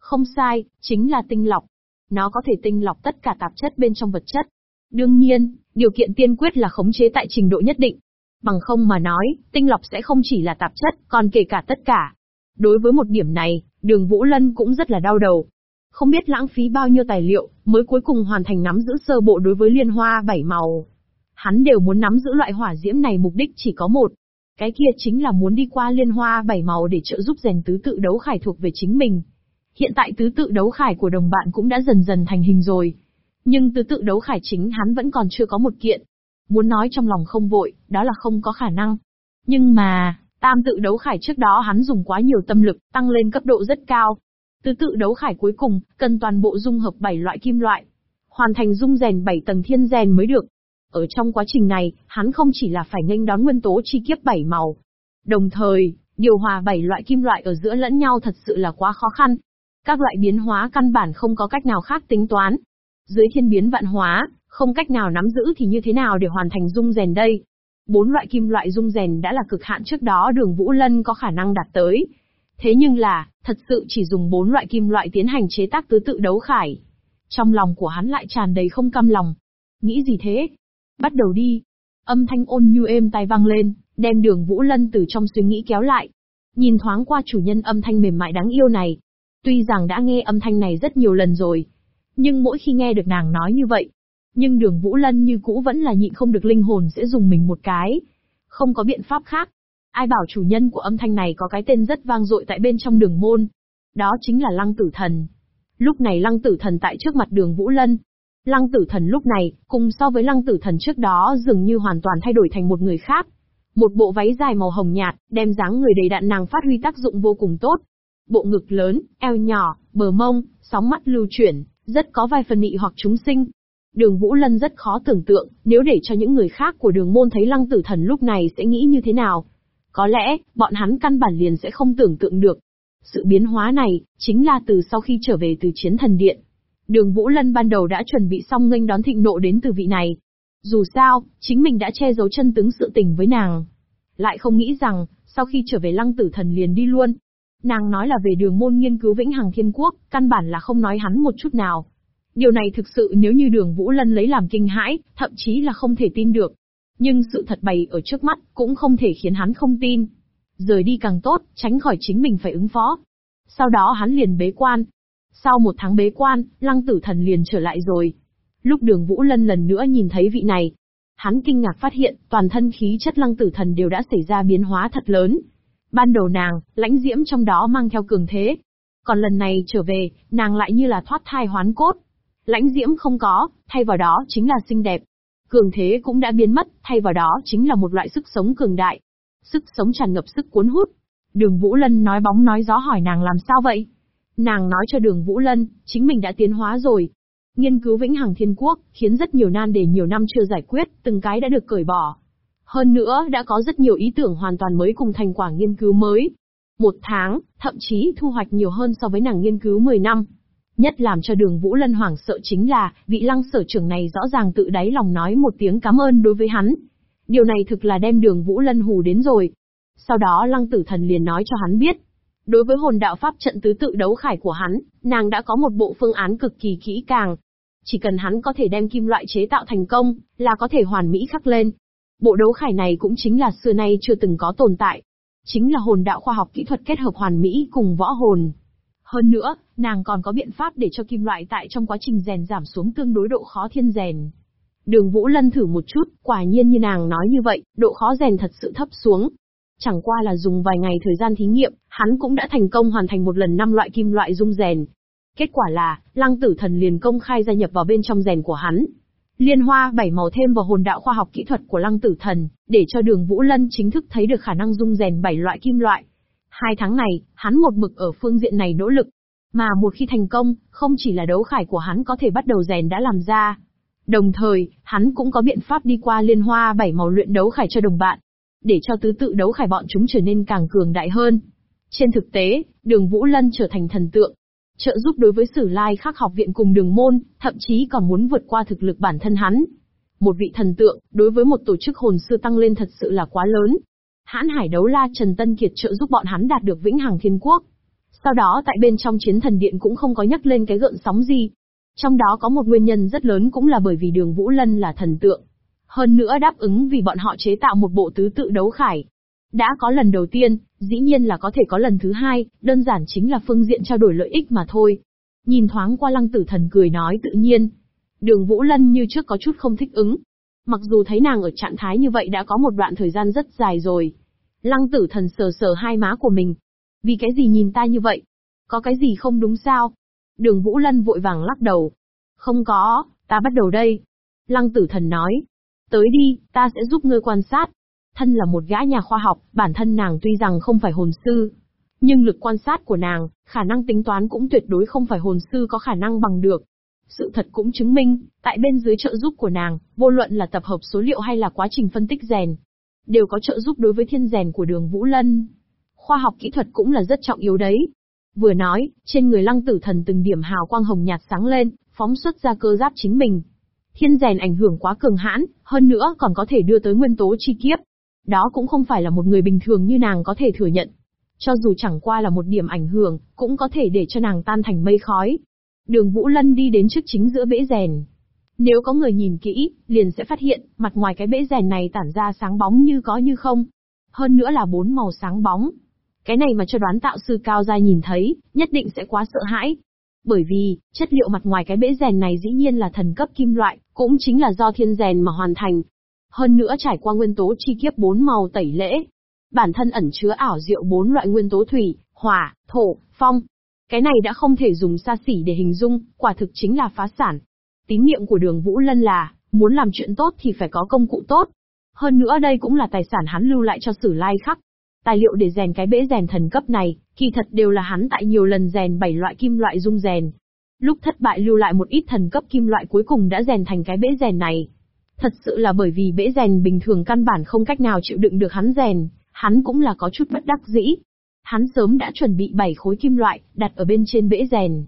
Không sai, chính là tinh lọc. Nó có thể tinh lọc tất cả tạp chất bên trong vật chất. Đương nhiên, điều kiện tiên quyết là khống chế tại trình độ nhất định. Bằng không mà nói, tinh lọc sẽ không chỉ là tạp chất, còn kể cả tất cả. Đối với một điểm này, đường Vũ Lân cũng rất là đau đầu. Không biết lãng phí bao nhiêu tài liệu, mới cuối cùng hoàn thành nắm giữ sơ bộ đối với liên hoa bảy màu. Hắn đều muốn nắm giữ loại hỏa diễm này mục đích chỉ có một. Cái kia chính là muốn đi qua liên hoa bảy màu để trợ giúp rèn tứ tự đấu khải thuộc về chính mình. Hiện tại tứ tự đấu khải của đồng bạn cũng đã dần dần thành hình rồi. Nhưng tứ tự đấu khải chính hắn vẫn còn chưa có một kiện. Muốn nói trong lòng không vội, đó là không có khả năng. Nhưng mà, tam tự đấu khải trước đó hắn dùng quá nhiều tâm lực, tăng lên cấp độ rất cao. Tứ tự đấu khải cuối cùng, cần toàn bộ dung hợp 7 loại kim loại. Hoàn thành dung rèn 7 tầng thiên rèn mới được. Ở trong quá trình này, hắn không chỉ là phải nghênh đón nguyên tố chi kiếp 7 màu. Đồng thời, điều hòa 7 loại kim loại ở giữa lẫn nhau thật sự là quá khó khăn. Các loại biến hóa căn bản không có cách nào khác tính toán. Dưới thiên biến vạn hóa, không cách nào nắm giữ thì như thế nào để hoàn thành dung rèn đây? Bốn loại kim loại dung rèn đã là cực hạn trước đó đường Vũ Lân có khả năng đạt tới. Thế nhưng là, thật sự chỉ dùng bốn loại kim loại tiến hành chế tác tứ tự đấu khải. Trong lòng của hắn lại tràn đầy không cam lòng. Nghĩ gì thế? Bắt đầu đi. Âm thanh ôn nhu êm tai vang lên, đem đường Vũ Lân từ trong suy nghĩ kéo lại. Nhìn thoáng qua chủ nhân âm thanh mềm mại đáng yêu này. Tuy rằng đã nghe âm thanh này rất nhiều lần rồi, nhưng mỗi khi nghe được nàng nói như vậy, nhưng đường Vũ Lân như cũ vẫn là nhịn không được linh hồn sẽ dùng mình một cái. Không có biện pháp khác. Ai bảo chủ nhân của âm thanh này có cái tên rất vang dội tại bên trong đường môn. Đó chính là Lăng Tử Thần. Lúc này Lăng Tử Thần tại trước mặt đường Vũ Lân. Lăng Tử Thần lúc này, cùng so với Lăng Tử Thần trước đó dường như hoàn toàn thay đổi thành một người khác. Một bộ váy dài màu hồng nhạt, đem dáng người đầy đặn nàng phát huy tác dụng vô cùng tốt. Bộ ngực lớn, eo nhỏ, bờ mông, sóng mắt lưu chuyển, rất có vài phần mị hoặc chúng sinh. Đường Vũ Lân rất khó tưởng tượng, nếu để cho những người khác của đường môn thấy lăng tử thần lúc này sẽ nghĩ như thế nào. Có lẽ, bọn hắn căn bản liền sẽ không tưởng tượng được. Sự biến hóa này, chính là từ sau khi trở về từ chiến thần điện. Đường Vũ Lân ban đầu đã chuẩn bị xong nghênh đón thịnh nộ đến từ vị này. Dù sao, chính mình đã che giấu chân tướng sự tình với nàng. Lại không nghĩ rằng, sau khi trở về lăng tử thần liền đi luôn. Nàng nói là về đường môn nghiên cứu vĩnh hằng thiên quốc, căn bản là không nói hắn một chút nào. Điều này thực sự nếu như đường Vũ Lân lấy làm kinh hãi, thậm chí là không thể tin được. Nhưng sự thật bày ở trước mắt, cũng không thể khiến hắn không tin. Rời đi càng tốt, tránh khỏi chính mình phải ứng phó. Sau đó hắn liền bế quan. Sau một tháng bế quan, lăng tử thần liền trở lại rồi. Lúc đường Vũ Lân lần nữa nhìn thấy vị này, hắn kinh ngạc phát hiện, toàn thân khí chất lăng tử thần đều đã xảy ra biến hóa thật lớn. Ban đầu nàng, lãnh diễm trong đó mang theo cường thế. Còn lần này trở về, nàng lại như là thoát thai hoán cốt. Lãnh diễm không có, thay vào đó chính là xinh đẹp. Cường thế cũng đã biến mất, thay vào đó chính là một loại sức sống cường đại. Sức sống tràn ngập sức cuốn hút. Đường Vũ Lân nói bóng nói gió hỏi nàng làm sao vậy? Nàng nói cho đường Vũ Lân, chính mình đã tiến hóa rồi. Nghiên cứu vĩnh hằng thiên quốc, khiến rất nhiều nan đề nhiều năm chưa giải quyết, từng cái đã được cởi bỏ. Hơn nữa, đã có rất nhiều ý tưởng hoàn toàn mới cùng thành quả nghiên cứu mới. Một tháng, thậm chí thu hoạch nhiều hơn so với nàng nghiên cứu 10 năm. Nhất làm cho đường Vũ Lân hoảng sợ chính là, vị lăng sở trưởng này rõ ràng tự đáy lòng nói một tiếng cảm ơn đối với hắn. Điều này thực là đem đường Vũ Lân hù đến rồi. Sau đó lăng tử thần liền nói cho hắn biết. Đối với hồn đạo pháp trận tứ tự đấu khải của hắn, nàng đã có một bộ phương án cực kỳ kỹ càng. Chỉ cần hắn có thể đem kim loại chế tạo thành công, là có thể hoàn mỹ khắc lên. Bộ đấu khải này cũng chính là xưa nay chưa từng có tồn tại. Chính là hồn đạo khoa học kỹ thuật kết hợp hoàn mỹ cùng võ hồn. Hơn nữa, nàng còn có biện pháp để cho kim loại tại trong quá trình rèn giảm xuống tương đối độ khó thiên rèn. Đường Vũ Lân thử một chút, quả nhiên như nàng nói như vậy, độ khó rèn thật sự thấp xuống. Chẳng qua là dùng vài ngày thời gian thí nghiệm, hắn cũng đã thành công hoàn thành một lần năm loại kim loại dung rèn. Kết quả là, lăng tử thần liền công khai gia nhập vào bên trong rèn của hắn. Liên hoa bảy màu thêm vào hồn đạo khoa học kỹ thuật của lăng tử thần, để cho đường Vũ Lân chính thức thấy được khả năng dung rèn bảy loại kim loại. Hai tháng này, hắn một mực ở phương diện này nỗ lực. Mà một khi thành công, không chỉ là đấu khải của hắn có thể bắt đầu rèn đã làm ra. Đồng thời, hắn cũng có biện pháp đi qua liên hoa bảy màu luyện đấu khải cho đồng bạn. Để cho tứ tự đấu khải bọn chúng trở nên càng cường đại hơn. Trên thực tế, đường Vũ Lân trở thành thần tượng. Trợ giúp đối với sử lai khắc học viện cùng đường môn, thậm chí còn muốn vượt qua thực lực bản thân hắn. Một vị thần tượng, đối với một tổ chức hồn sư tăng lên thật sự là quá lớn. Hãn Hải Đấu La Trần Tân Kiệt trợ giúp bọn hắn đạt được vĩnh hằng thiên quốc. Sau đó tại bên trong chiến thần điện cũng không có nhắc lên cái gợn sóng gì. Trong đó có một nguyên nhân rất lớn cũng là bởi vì đường Vũ Lân là thần tượng. Hơn nữa đáp ứng vì bọn họ chế tạo một bộ tứ tự đấu khải. Đã có lần đầu tiên, dĩ nhiên là có thể có lần thứ hai, đơn giản chính là phương diện trao đổi lợi ích mà thôi. Nhìn thoáng qua lăng tử thần cười nói tự nhiên. Đường Vũ Lân như trước có chút không thích ứng, Mặc dù thấy nàng ở trạng thái như vậy đã có một đoạn thời gian rất dài rồi. Lăng tử thần sờ sờ hai má của mình. Vì cái gì nhìn ta như vậy? Có cái gì không đúng sao? Đường Vũ Lân vội vàng lắc đầu. Không có, ta bắt đầu đây. Lăng tử thần nói. Tới đi, ta sẽ giúp ngươi quan sát. Thân là một gã nhà khoa học, bản thân nàng tuy rằng không phải hồn sư. Nhưng lực quan sát của nàng, khả năng tính toán cũng tuyệt đối không phải hồn sư có khả năng bằng được. Sự thật cũng chứng minh, tại bên dưới trợ giúp của nàng, vô luận là tập hợp số liệu hay là quá trình phân tích rèn, đều có trợ giúp đối với thiên rèn của đường Vũ Lân. Khoa học kỹ thuật cũng là rất trọng yếu đấy. Vừa nói, trên người lăng tử thần từng điểm hào quang hồng nhạt sáng lên, phóng xuất ra cơ giáp chính mình. Thiên rèn ảnh hưởng quá cường hãn, hơn nữa còn có thể đưa tới nguyên tố chi kiếp. Đó cũng không phải là một người bình thường như nàng có thể thừa nhận. Cho dù chẳng qua là một điểm ảnh hưởng, cũng có thể để cho nàng tan thành mây khói. Đường Vũ Lân đi đến trước chính giữa bể rèn. Nếu có người nhìn kỹ, liền sẽ phát hiện, mặt ngoài cái bể rèn này tản ra sáng bóng như có như không. Hơn nữa là bốn màu sáng bóng. Cái này mà cho đoán tạo sư cao gia nhìn thấy, nhất định sẽ quá sợ hãi. Bởi vì, chất liệu mặt ngoài cái bể rèn này dĩ nhiên là thần cấp kim loại, cũng chính là do thiên rèn mà hoàn thành. Hơn nữa trải qua nguyên tố chi kiếp bốn màu tẩy lễ. Bản thân ẩn chứa ảo diệu bốn loại nguyên tố thủy, hỏa, thổ, phong, cái này đã không thể dùng xa xỉ để hình dung, quả thực chính là phá sản. Tín niệm của đường Vũ Lân là, muốn làm chuyện tốt thì phải có công cụ tốt. Hơn nữa đây cũng là tài sản hắn lưu lại cho sử lai khắc. Tài liệu để rèn cái bể rèn thần cấp này, kỳ thật đều là hắn tại nhiều lần rèn bảy loại kim loại dung rèn. Lúc thất bại lưu lại một ít thần cấp kim loại cuối cùng đã rèn thành cái bể rèn này. Thật sự là bởi vì bể rèn bình thường căn bản không cách nào chịu đựng được hắn rèn, hắn cũng là có chút bất đắc dĩ. Hắn sớm đã chuẩn bị 7 khối kim loại, đặt ở bên trên bể rèn.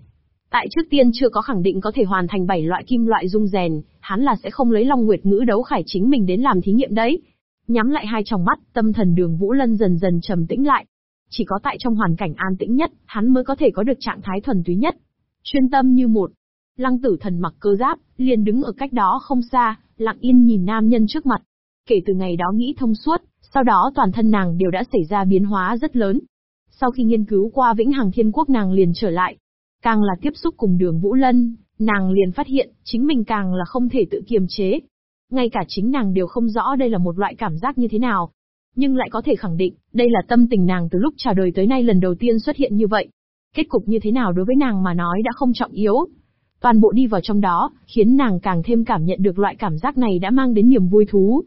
Tại trước tiên chưa có khẳng định có thể hoàn thành 7 loại kim loại dung rèn, hắn là sẽ không lấy Long Nguyệt ngữ đấu khải chính mình đến làm thí nghiệm đấy. Nhắm lại hai tròng mắt, tâm thần đường Vũ Lân dần dần trầm tĩnh lại. Chỉ có tại trong hoàn cảnh an tĩnh nhất, hắn mới có thể có được trạng thái thuần túy nhất. Chuyên tâm như một. Lăng tử thần mặc cơ giáp, liền đứng ở cách đó không xa, lặng yên nhìn nam nhân trước mặt. Kể từ ngày đó nghĩ thông suốt, sau đó toàn thân nàng đều đã xảy ra biến hóa rất lớn. Sau khi nghiên cứu qua Vĩnh Hằng Thiên Quốc nàng liền trở lại. Càng là tiếp xúc cùng đường Vũ Lân, nàng liền phát hiện, chính mình càng là không thể tự kiềm chế. Ngay cả chính nàng đều không rõ đây là một loại cảm giác như thế nào. Nhưng lại có thể khẳng định, đây là tâm tình nàng từ lúc chào đời tới nay lần đầu tiên xuất hiện như vậy. Kết cục như thế nào đối với nàng mà nói đã không trọng yếu. Toàn bộ đi vào trong đó, khiến nàng càng thêm cảm nhận được loại cảm giác này đã mang đến niềm vui thú.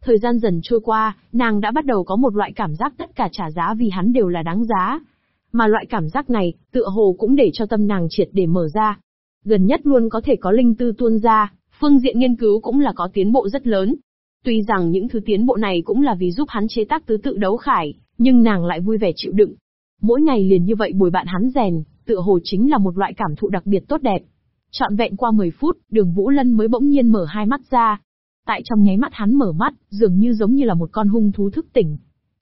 Thời gian dần trôi qua, nàng đã bắt đầu có một loại cảm giác tất cả trả giá vì hắn đều là đáng giá. Mà loại cảm giác này, tựa hồ cũng để cho tâm nàng triệt để mở ra. Gần nhất luôn có thể có linh tư tuôn ra, phương diện nghiên cứu cũng là có tiến bộ rất lớn. Tuy rằng những thứ tiến bộ này cũng là vì giúp hắn chế tác tứ tự đấu khải, nhưng nàng lại vui vẻ chịu đựng. Mỗi ngày liền như vậy bồi bạn hắn rèn, tựa hồ chính là một loại cảm thụ đặc biệt tốt đẹp. Trọn vẹn qua 10 phút, đường Vũ Lân mới bỗng nhiên mở hai mắt ra, Tại trong nháy mắt hắn mở mắt, dường như giống như là một con hung thú thức tỉnh.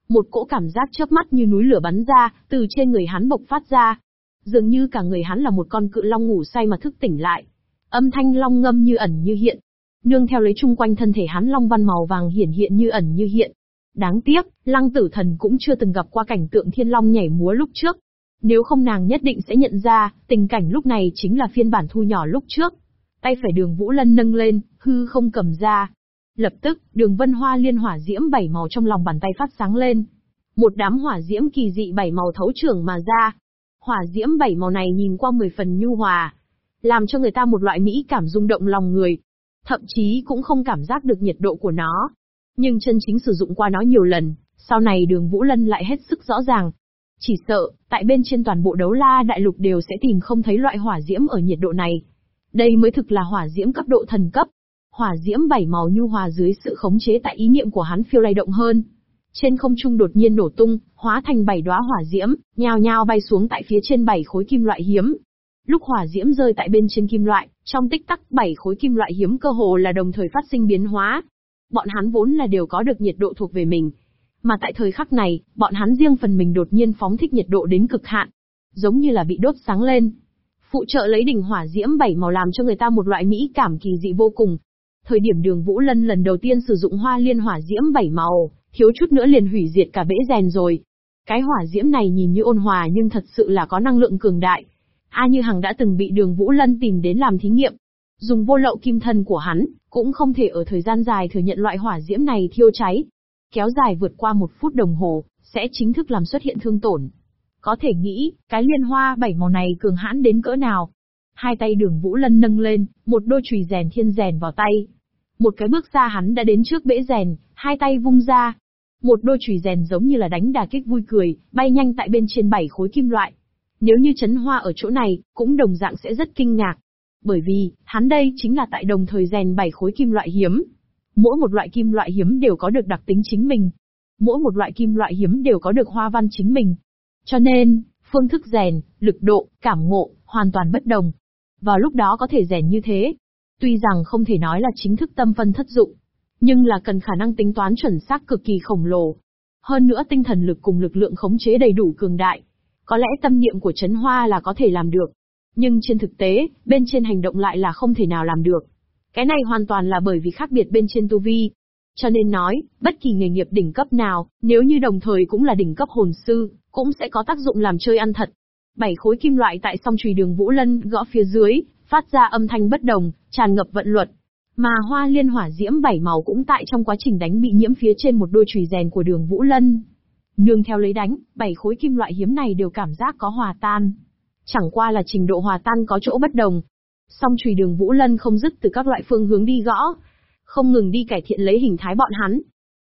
Một cỗ cảm giác chớp mắt như núi lửa bắn ra, từ trên người hắn bộc phát ra. Dường như cả người hắn là một con cự long ngủ say mà thức tỉnh lại. Âm thanh long ngâm như ẩn như hiện. Nương theo lấy chung quanh thân thể hắn long văn màu vàng hiển hiện như ẩn như hiện. Đáng tiếc, lăng tử thần cũng chưa từng gặp qua cảnh tượng thiên long nhảy múa lúc trước. Nếu không nàng nhất định sẽ nhận ra, tình cảnh lúc này chính là phiên bản thu nhỏ lúc trước. Tay phải đường Vũ Lân nâng lên, hư không cầm ra. Lập tức, đường vân hoa liên hỏa diễm bảy màu trong lòng bàn tay phát sáng lên. Một đám hỏa diễm kỳ dị bảy màu thấu trưởng mà ra. Hỏa diễm bảy màu này nhìn qua mười phần nhu hòa, làm cho người ta một loại mỹ cảm rung động lòng người. Thậm chí cũng không cảm giác được nhiệt độ của nó. Nhưng chân chính sử dụng qua nó nhiều lần, sau này đường Vũ Lân lại hết sức rõ ràng. Chỉ sợ, tại bên trên toàn bộ đấu la đại lục đều sẽ tìm không thấy loại hỏa diễm ở nhiệt độ này. Đây mới thực là hỏa diễm cấp độ thần cấp. Hỏa diễm bảy màu nhu hòa dưới sự khống chế tại ý niệm của hắn phiêu lay động hơn. Trên không trung đột nhiên nổ tung, hóa thành bảy đóa hỏa diễm, nhào nhào bay xuống tại phía trên bảy khối kim loại hiếm. Lúc hỏa diễm rơi tại bên trên kim loại, trong tích tắc bảy khối kim loại hiếm cơ hồ là đồng thời phát sinh biến hóa. Bọn hắn vốn là đều có được nhiệt độ thuộc về mình, mà tại thời khắc này, bọn hắn riêng phần mình đột nhiên phóng thích nhiệt độ đến cực hạn, giống như là bị đốt sáng lên. Phụ trợ lấy đỉnh hỏa diễm bảy màu làm cho người ta một loại mỹ cảm kỳ dị vô cùng. Thời điểm đường Vũ Lân lần đầu tiên sử dụng hoa liên hỏa diễm bảy màu, thiếu chút nữa liền hủy diệt cả bể rèn rồi. Cái hỏa diễm này nhìn như ôn hòa nhưng thật sự là có năng lượng cường đại. A Như Hằng đã từng bị đường Vũ Lân tìm đến làm thí nghiệm. Dùng vô lậu kim thân của hắn, cũng không thể ở thời gian dài thừa nhận loại hỏa diễm này thiêu cháy. Kéo dài vượt qua một phút đồng hồ, sẽ chính thức làm xuất hiện thương tổn. Có thể nghĩ, cái liên hoa bảy màu này cường hãn đến cỡ nào. Hai tay đường Vũ Lân nâng lên, một đôi chùy rèn thiên rèn vào tay. Một cái bước xa hắn đã đến trước bể rèn, hai tay vung ra. Một đôi chùy rèn giống như là đánh đà kích vui cười, bay nhanh tại bên trên bảy khối kim loại. Nếu như chấn hoa ở chỗ này, cũng đồng dạng sẽ rất kinh ngạc. Bởi vì, hắn đây chính là tại đồng thời rèn bảy khối kim loại hiếm. Mỗi một loại kim loại hiếm đều có được đặc tính chính mình. Mỗi một loại kim loại hiếm đều có được hoa văn chính mình. Cho nên, phương thức rèn, lực độ, cảm ngộ, hoàn toàn bất đồng. Vào lúc đó có thể rèn như thế. Tuy rằng không thể nói là chính thức tâm phân thất dụng, nhưng là cần khả năng tính toán chuẩn xác cực kỳ khổng lồ. Hơn nữa tinh thần lực cùng lực lượng khống chế đầy đủ cường đại. Có lẽ tâm niệm của Trấn Hoa là có thể làm được. Nhưng trên thực tế, bên trên hành động lại là không thể nào làm được. Cái này hoàn toàn là bởi vì khác biệt bên trên tu vi. Cho nên nói, bất kỳ nghề nghiệp đỉnh cấp nào, nếu như đồng thời cũng là đỉnh cấp hồn sư, cũng sẽ có tác dụng làm chơi ăn thật. Bảy khối kim loại tại song chùy đường Vũ Lân gõ phía dưới, phát ra âm thanh bất đồng, tràn ngập vận luật. Mà hoa liên hỏa diễm bảy màu cũng tại trong quá trình đánh bị nhiễm phía trên một đôi chùy rèn của đường Vũ Lân. Nương theo lấy đánh, bảy khối kim loại hiếm này đều cảm giác có hòa tan. Chẳng qua là trình độ hòa tan có chỗ bất đồng. Song chùy đường Vũ Lân không dứt từ các loại phương hướng đi gõ, không ngừng đi cải thiện lấy hình thái bọn hắn.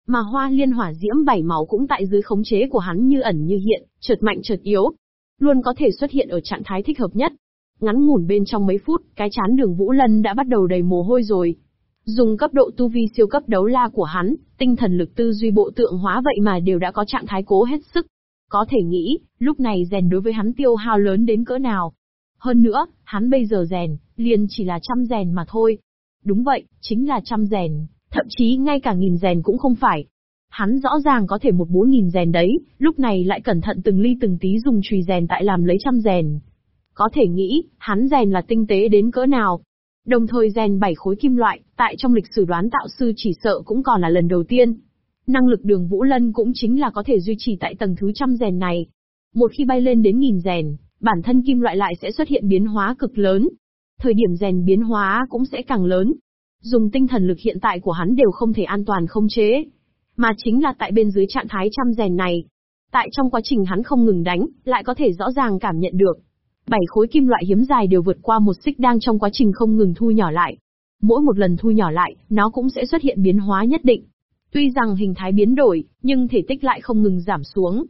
Mà hoa liên hỏa diễm bảy màu cũng tại dưới khống chế của hắn như ẩn như hiện, chợt mạnh chợt yếu. Luôn có thể xuất hiện ở trạng thái thích hợp nhất. Ngắn ngủn bên trong mấy phút, cái chán đường Vũ Lân đã bắt đầu đầy mồ hôi rồi. Dùng cấp độ tu vi siêu cấp đấu la của hắn, tinh thần lực tư duy bộ tượng hóa vậy mà đều đã có trạng thái cố hết sức. Có thể nghĩ, lúc này rèn đối với hắn tiêu hao lớn đến cỡ nào. Hơn nữa, hắn bây giờ rèn, liền chỉ là trăm rèn mà thôi. Đúng vậy, chính là trăm rèn, thậm chí ngay cả nghìn rèn cũng không phải. Hắn rõ ràng có thể một bốn nghìn rèn đấy, lúc này lại cẩn thận từng ly từng tí dùng chùy rèn tại làm lấy trăm rèn. Có thể nghĩ, hắn rèn là tinh tế đến cỡ nào. Đồng thời rèn bảy khối kim loại, tại trong lịch sử đoán tạo sư chỉ sợ cũng còn là lần đầu tiên. Năng lực đường Vũ Lân cũng chính là có thể duy trì tại tầng thứ trăm rèn này. Một khi bay lên đến nghìn rèn, bản thân kim loại lại sẽ xuất hiện biến hóa cực lớn. Thời điểm rèn biến hóa cũng sẽ càng lớn. Dùng tinh thần lực hiện tại của hắn đều không thể an toàn không chế. Mà chính là tại bên dưới trạng thái chăm rèn này. Tại trong quá trình hắn không ngừng đánh, lại có thể rõ ràng cảm nhận được. Bảy khối kim loại hiếm dài đều vượt qua một xích đang trong quá trình không ngừng thu nhỏ lại. Mỗi một lần thu nhỏ lại, nó cũng sẽ xuất hiện biến hóa nhất định. Tuy rằng hình thái biến đổi, nhưng thể tích lại không ngừng giảm xuống.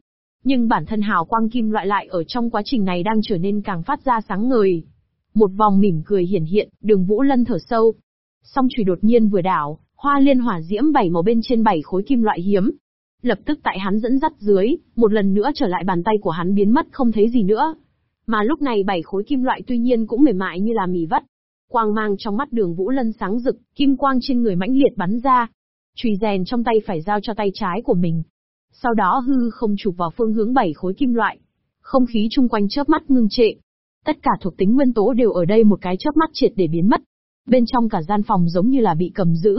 Nhưng bản thân hào quang kim loại lại ở trong quá trình này đang trở nên càng phát ra sáng ngời. Một vòng mỉm cười hiển hiện, đường Vũ Lân thở sâu. Song chùy đột nhiên vừa đảo, hoa liên hỏa diễm bảy màu bên trên bảy khối kim loại hiếm. Lập tức tại hắn dẫn dắt dưới, một lần nữa trở lại bàn tay của hắn biến mất không thấy gì nữa. Mà lúc này bảy khối kim loại tuy nhiên cũng mềm mại như là mì vắt. Quang mang trong mắt đường Vũ Lân sáng rực, kim quang trên người mãnh liệt bắn ra. Chùy rèn trong tay phải giao cho tay trái của mình. Sau đó hư không chụp vào phương hướng bảy khối kim loại. Không khí chung quanh chớp mắt ngưng trệ. Tất cả thuộc tính nguyên tố đều ở đây một cái chớp mắt triệt để biến mất. Bên trong cả gian phòng giống như là bị cầm giữ.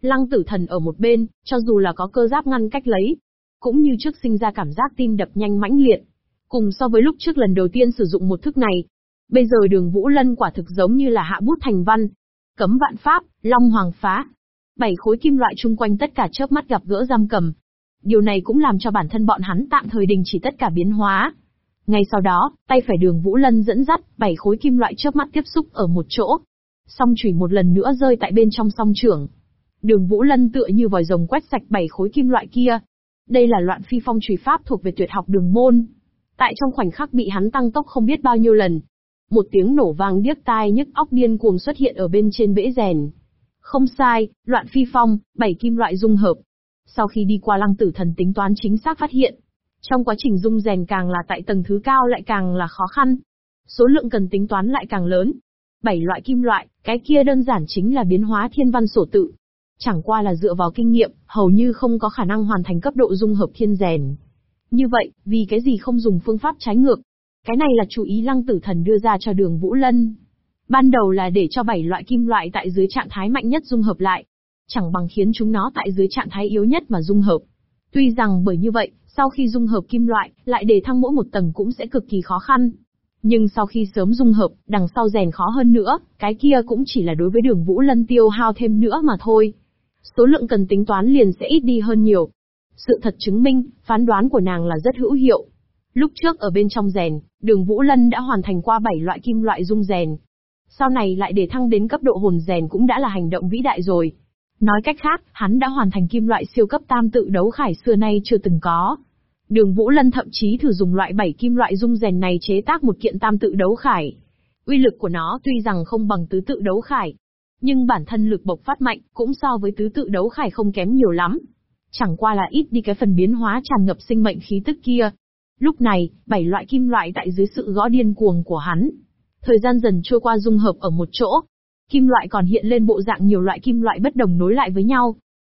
Lăng tử thần ở một bên, cho dù là có cơ giáp ngăn cách lấy. Cũng như trước sinh ra cảm giác tim đập nhanh mãnh liệt. Cùng so với lúc trước lần đầu tiên sử dụng một thức này. Bây giờ đường Vũ Lân quả thực giống như là hạ bút thành văn. Cấm vạn pháp, long hoàng phá. Bảy khối kim loại chung quanh tất cả chớp mắt gặp gỡ giam cầm. Điều này cũng làm cho bản thân bọn hắn tạm thời đình chỉ tất cả biến hóa. Ngay sau đó, tay phải đường Vũ Lân dẫn dắt, bảy khối kim loại chớp mắt tiếp xúc ở một chỗ. Song chủy một lần nữa rơi tại bên trong song trưởng. Đường Vũ Lân tựa như vòi rồng quét sạch bảy khối kim loại kia. Đây là loạn phi phong chủy pháp thuộc về tuyệt học đường môn. Tại trong khoảnh khắc bị hắn tăng tốc không biết bao nhiêu lần. Một tiếng nổ vang điếc tai nhức óc điên cuồng xuất hiện ở bên trên bể rèn. Không sai, loạn phi phong, bảy kim loại dung hợp. Sau khi đi qua lăng tử thần tính toán chính xác phát hiện, trong quá trình dung rèn càng là tại tầng thứ cao lại càng là khó khăn. Số lượng cần tính toán lại càng lớn. Bảy loại kim loại, cái kia đơn giản chính là biến hóa thiên văn sổ tự. Chẳng qua là dựa vào kinh nghiệm, hầu như không có khả năng hoàn thành cấp độ dung hợp thiên rèn. Như vậy, vì cái gì không dùng phương pháp trái ngược? Cái này là chú ý lăng tử thần đưa ra cho đường Vũ Lân. Ban đầu là để cho bảy loại kim loại tại dưới trạng thái mạnh nhất dung hợp lại. Chẳng bằng khiến chúng nó tại dưới trạng thái yếu nhất mà dung hợp. Tuy rằng bởi như vậy, sau khi dung hợp kim loại, lại để thăng mỗi một tầng cũng sẽ cực kỳ khó khăn. Nhưng sau khi sớm dung hợp, đằng sau rèn khó hơn nữa, cái kia cũng chỉ là đối với đường Vũ Lân tiêu hao thêm nữa mà thôi. Số lượng cần tính toán liền sẽ ít đi hơn nhiều. Sự thật chứng minh, phán đoán của nàng là rất hữu hiệu. Lúc trước ở bên trong rèn, đường Vũ Lân đã hoàn thành qua 7 loại kim loại dung rèn. Sau này lại để thăng đến cấp độ hồn rèn cũng đã là hành động vĩ đại rồi. Nói cách khác, hắn đã hoàn thành kim loại siêu cấp tam tự đấu khải xưa nay chưa từng có. Đường Vũ Lân thậm chí thử dùng loại bảy kim loại dung rèn này chế tác một kiện tam tự đấu khải. Uy lực của nó tuy rằng không bằng tứ tự đấu khải, nhưng bản thân lực bộc phát mạnh cũng so với tứ tự đấu khải không kém nhiều lắm. Chẳng qua là ít đi cái phần biến hóa tràn ngập sinh mệnh khí tức kia. Lúc này, bảy loại kim loại tại dưới sự gõ điên cuồng của hắn. Thời gian dần trôi qua dung hợp ở một chỗ. Kim loại còn hiện lên bộ dạng nhiều loại kim loại bất đồng nối lại với nhau.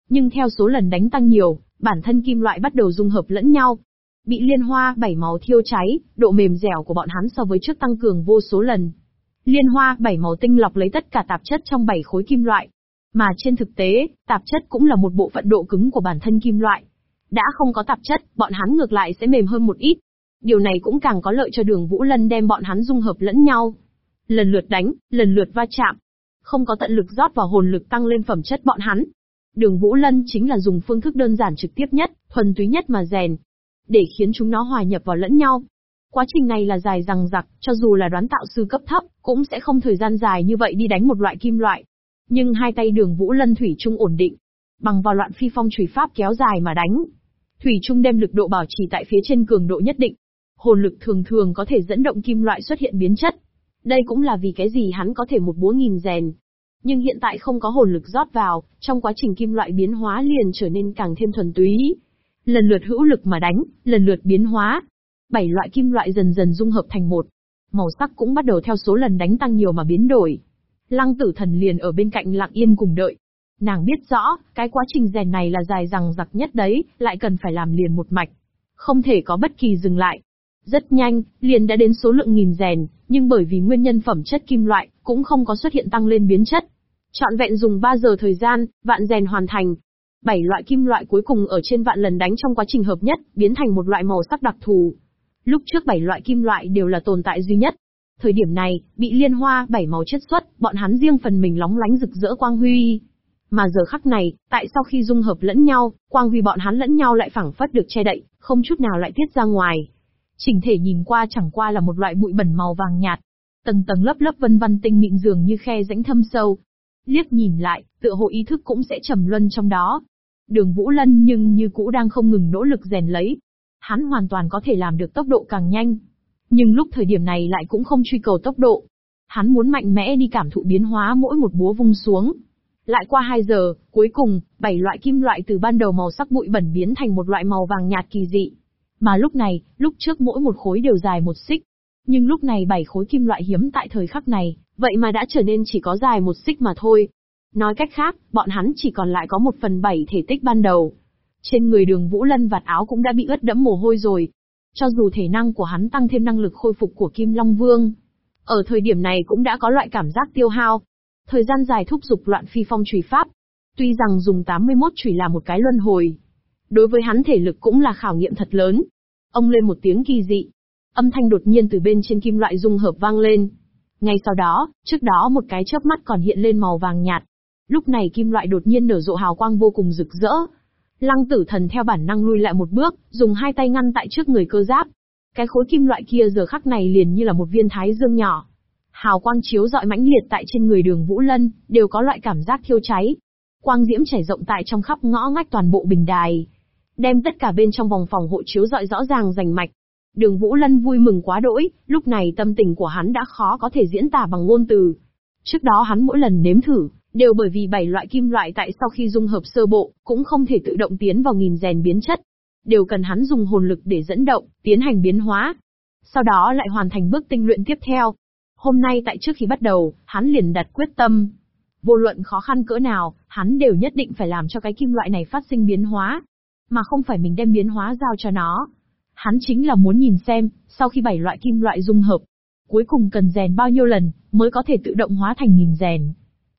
Nhưng theo số lần đánh tăng nhiều, bản thân kim loại bắt đầu dung hợp lẫn nhau. Bị liên hoa bảy màu thiêu cháy, độ mềm dẻo của bọn hắn so với trước tăng cường vô số lần. Liên hoa bảy màu tinh lọc lấy tất cả tạp chất trong bảy khối kim loại. Mà trên thực tế, tạp chất cũng là một bộ phận độ cứng của bản thân kim loại. Đã không có tạp chất, bọn hắn ngược lại sẽ mềm hơn một ít. Điều này cũng càng có lợi cho đường Vũ Lân đem bọn hắn dung hợp lẫn nhau. Lần lượt đánh, lần lượt va chạm. Không có tận lực rót vào hồn lực tăng lên phẩm chất bọn hắn, Đường Vũ Lân chính là dùng phương thức đơn giản trực tiếp nhất, thuần túy nhất mà rèn, để khiến chúng nó hòa nhập vào lẫn nhau. Quá trình này là dài rằng rặc, cho dù là đoán tạo sư cấp thấp, cũng sẽ không thời gian dài như vậy đi đánh một loại kim loại. Nhưng hai tay đường Vũ Lân Thủy Trung ổn định, bằng vào loạn phi phong trùy pháp kéo dài mà đánh. Thủy Trung đem lực độ bảo trì tại phía trên cường độ nhất định. Hồn lực thường thường có thể dẫn động kim loại xuất hiện biến chất. Đây cũng là vì cái gì hắn có thể một búa nghìn rèn, nhưng hiện tại không có hồn lực rót vào, trong quá trình kim loại biến hóa liền trở nên càng thêm thuần túy. Lần lượt hữu lực mà đánh, lần lượt biến hóa. Bảy loại kim loại dần dần dung hợp thành một. Màu sắc cũng bắt đầu theo số lần đánh tăng nhiều mà biến đổi. Lăng tử thần liền ở bên cạnh lặng yên cùng đợi. Nàng biết rõ, cái quá trình rèn này là dài rằng giặc nhất đấy, lại cần phải làm liền một mạch. Không thể có bất kỳ dừng lại. Rất nhanh, liền đã đến số lượng nghìn rèn, nhưng bởi vì nguyên nhân phẩm chất kim loại, cũng không có xuất hiện tăng lên biến chất. Chọn vẹn dùng 3 giờ thời gian, vạn rèn hoàn thành. Bảy loại kim loại cuối cùng ở trên vạn lần đánh trong quá trình hợp nhất, biến thành một loại màu sắc đặc thù. Lúc trước bảy loại kim loại đều là tồn tại duy nhất. Thời điểm này, bị liên hoa bảy màu chất xuất, bọn hắn riêng phần mình lóng lánh rực rỡ quang huy. Mà giờ khắc này, tại sau khi dung hợp lẫn nhau, quang huy bọn hắn lẫn nhau lại phảng phất được che đậy, không chút nào lại tiết ra ngoài. Chỉnh thể nhìn qua chẳng qua là một loại bụi bẩn màu vàng nhạt. Tầng tầng lớp lớp vân vân tinh mịn dường như khe rãnh thâm sâu, Liếc nhìn lại, tựa hồ ý thức cũng sẽ trầm luân trong đó. Đường Vũ Lân nhưng như cũ đang không ngừng nỗ lực rèn lấy. Hắn hoàn toàn có thể làm được tốc độ càng nhanh. Nhưng lúc thời điểm này lại cũng không truy cầu tốc độ. Hắn muốn mạnh mẽ đi cảm thụ biến hóa mỗi một búa vung xuống. Lại qua 2 giờ, cuối cùng, bảy loại kim loại từ ban đầu màu sắc bụi bẩn biến thành một loại màu vàng nhạt kỳ dị. Mà lúc này, lúc trước mỗi một khối đều dài một xích. Nhưng lúc này bảy khối kim loại hiếm tại thời khắc này, Vậy mà đã trở nên chỉ có dài một xích mà thôi. Nói cách khác, bọn hắn chỉ còn lại có một phần bảy thể tích ban đầu. Trên người đường Vũ Lân vạt áo cũng đã bị ướt đẫm mồ hôi rồi. Cho dù thể năng của hắn tăng thêm năng lực khôi phục của Kim Long Vương. Ở thời điểm này cũng đã có loại cảm giác tiêu hao. Thời gian dài thúc giục loạn phi phong trùy pháp. Tuy rằng dùng 81 chùy là một cái luân hồi. Đối với hắn thể lực cũng là khảo nghiệm thật lớn. Ông lên một tiếng kỳ dị. Âm thanh đột nhiên từ bên trên kim loại dung hợp vang lên. Ngay sau đó, trước đó một cái chớp mắt còn hiện lên màu vàng nhạt. Lúc này kim loại đột nhiên nở rộ hào quang vô cùng rực rỡ. Lăng tử thần theo bản năng lui lại một bước, dùng hai tay ngăn tại trước người cơ giáp. Cái khối kim loại kia giờ khắc này liền như là một viên thái dương nhỏ. Hào quang chiếu dọi mãnh liệt tại trên người đường Vũ Lân, đều có loại cảm giác thiêu cháy. Quang diễm chảy rộng tại trong khắp ngõ ngách toàn bộ bình đài. Đem tất cả bên trong vòng phòng hộ chiếu dọi rõ ràng rành mạch. Đường Vũ Lân vui mừng quá đỗi, lúc này tâm tình của hắn đã khó có thể diễn tả bằng ngôn từ. Trước đó hắn mỗi lần nếm thử, đều bởi vì bảy loại kim loại tại sau khi dung hợp sơ bộ, cũng không thể tự động tiến vào nghìn rèn biến chất. Đều cần hắn dùng hồn lực để dẫn động, tiến hành biến hóa. Sau đó lại hoàn thành bước tinh luyện tiếp theo. Hôm nay tại trước khi bắt đầu, hắn liền đặt quyết tâm. Vô luận khó khăn cỡ nào, hắn đều nhất định phải làm cho cái kim loại này phát sinh biến hóa. Mà không phải mình đem biến hóa giao cho nó. Hắn chính là muốn nhìn xem, sau khi bảy loại kim loại dung hợp, cuối cùng cần rèn bao nhiêu lần, mới có thể tự động hóa thành nghìn rèn.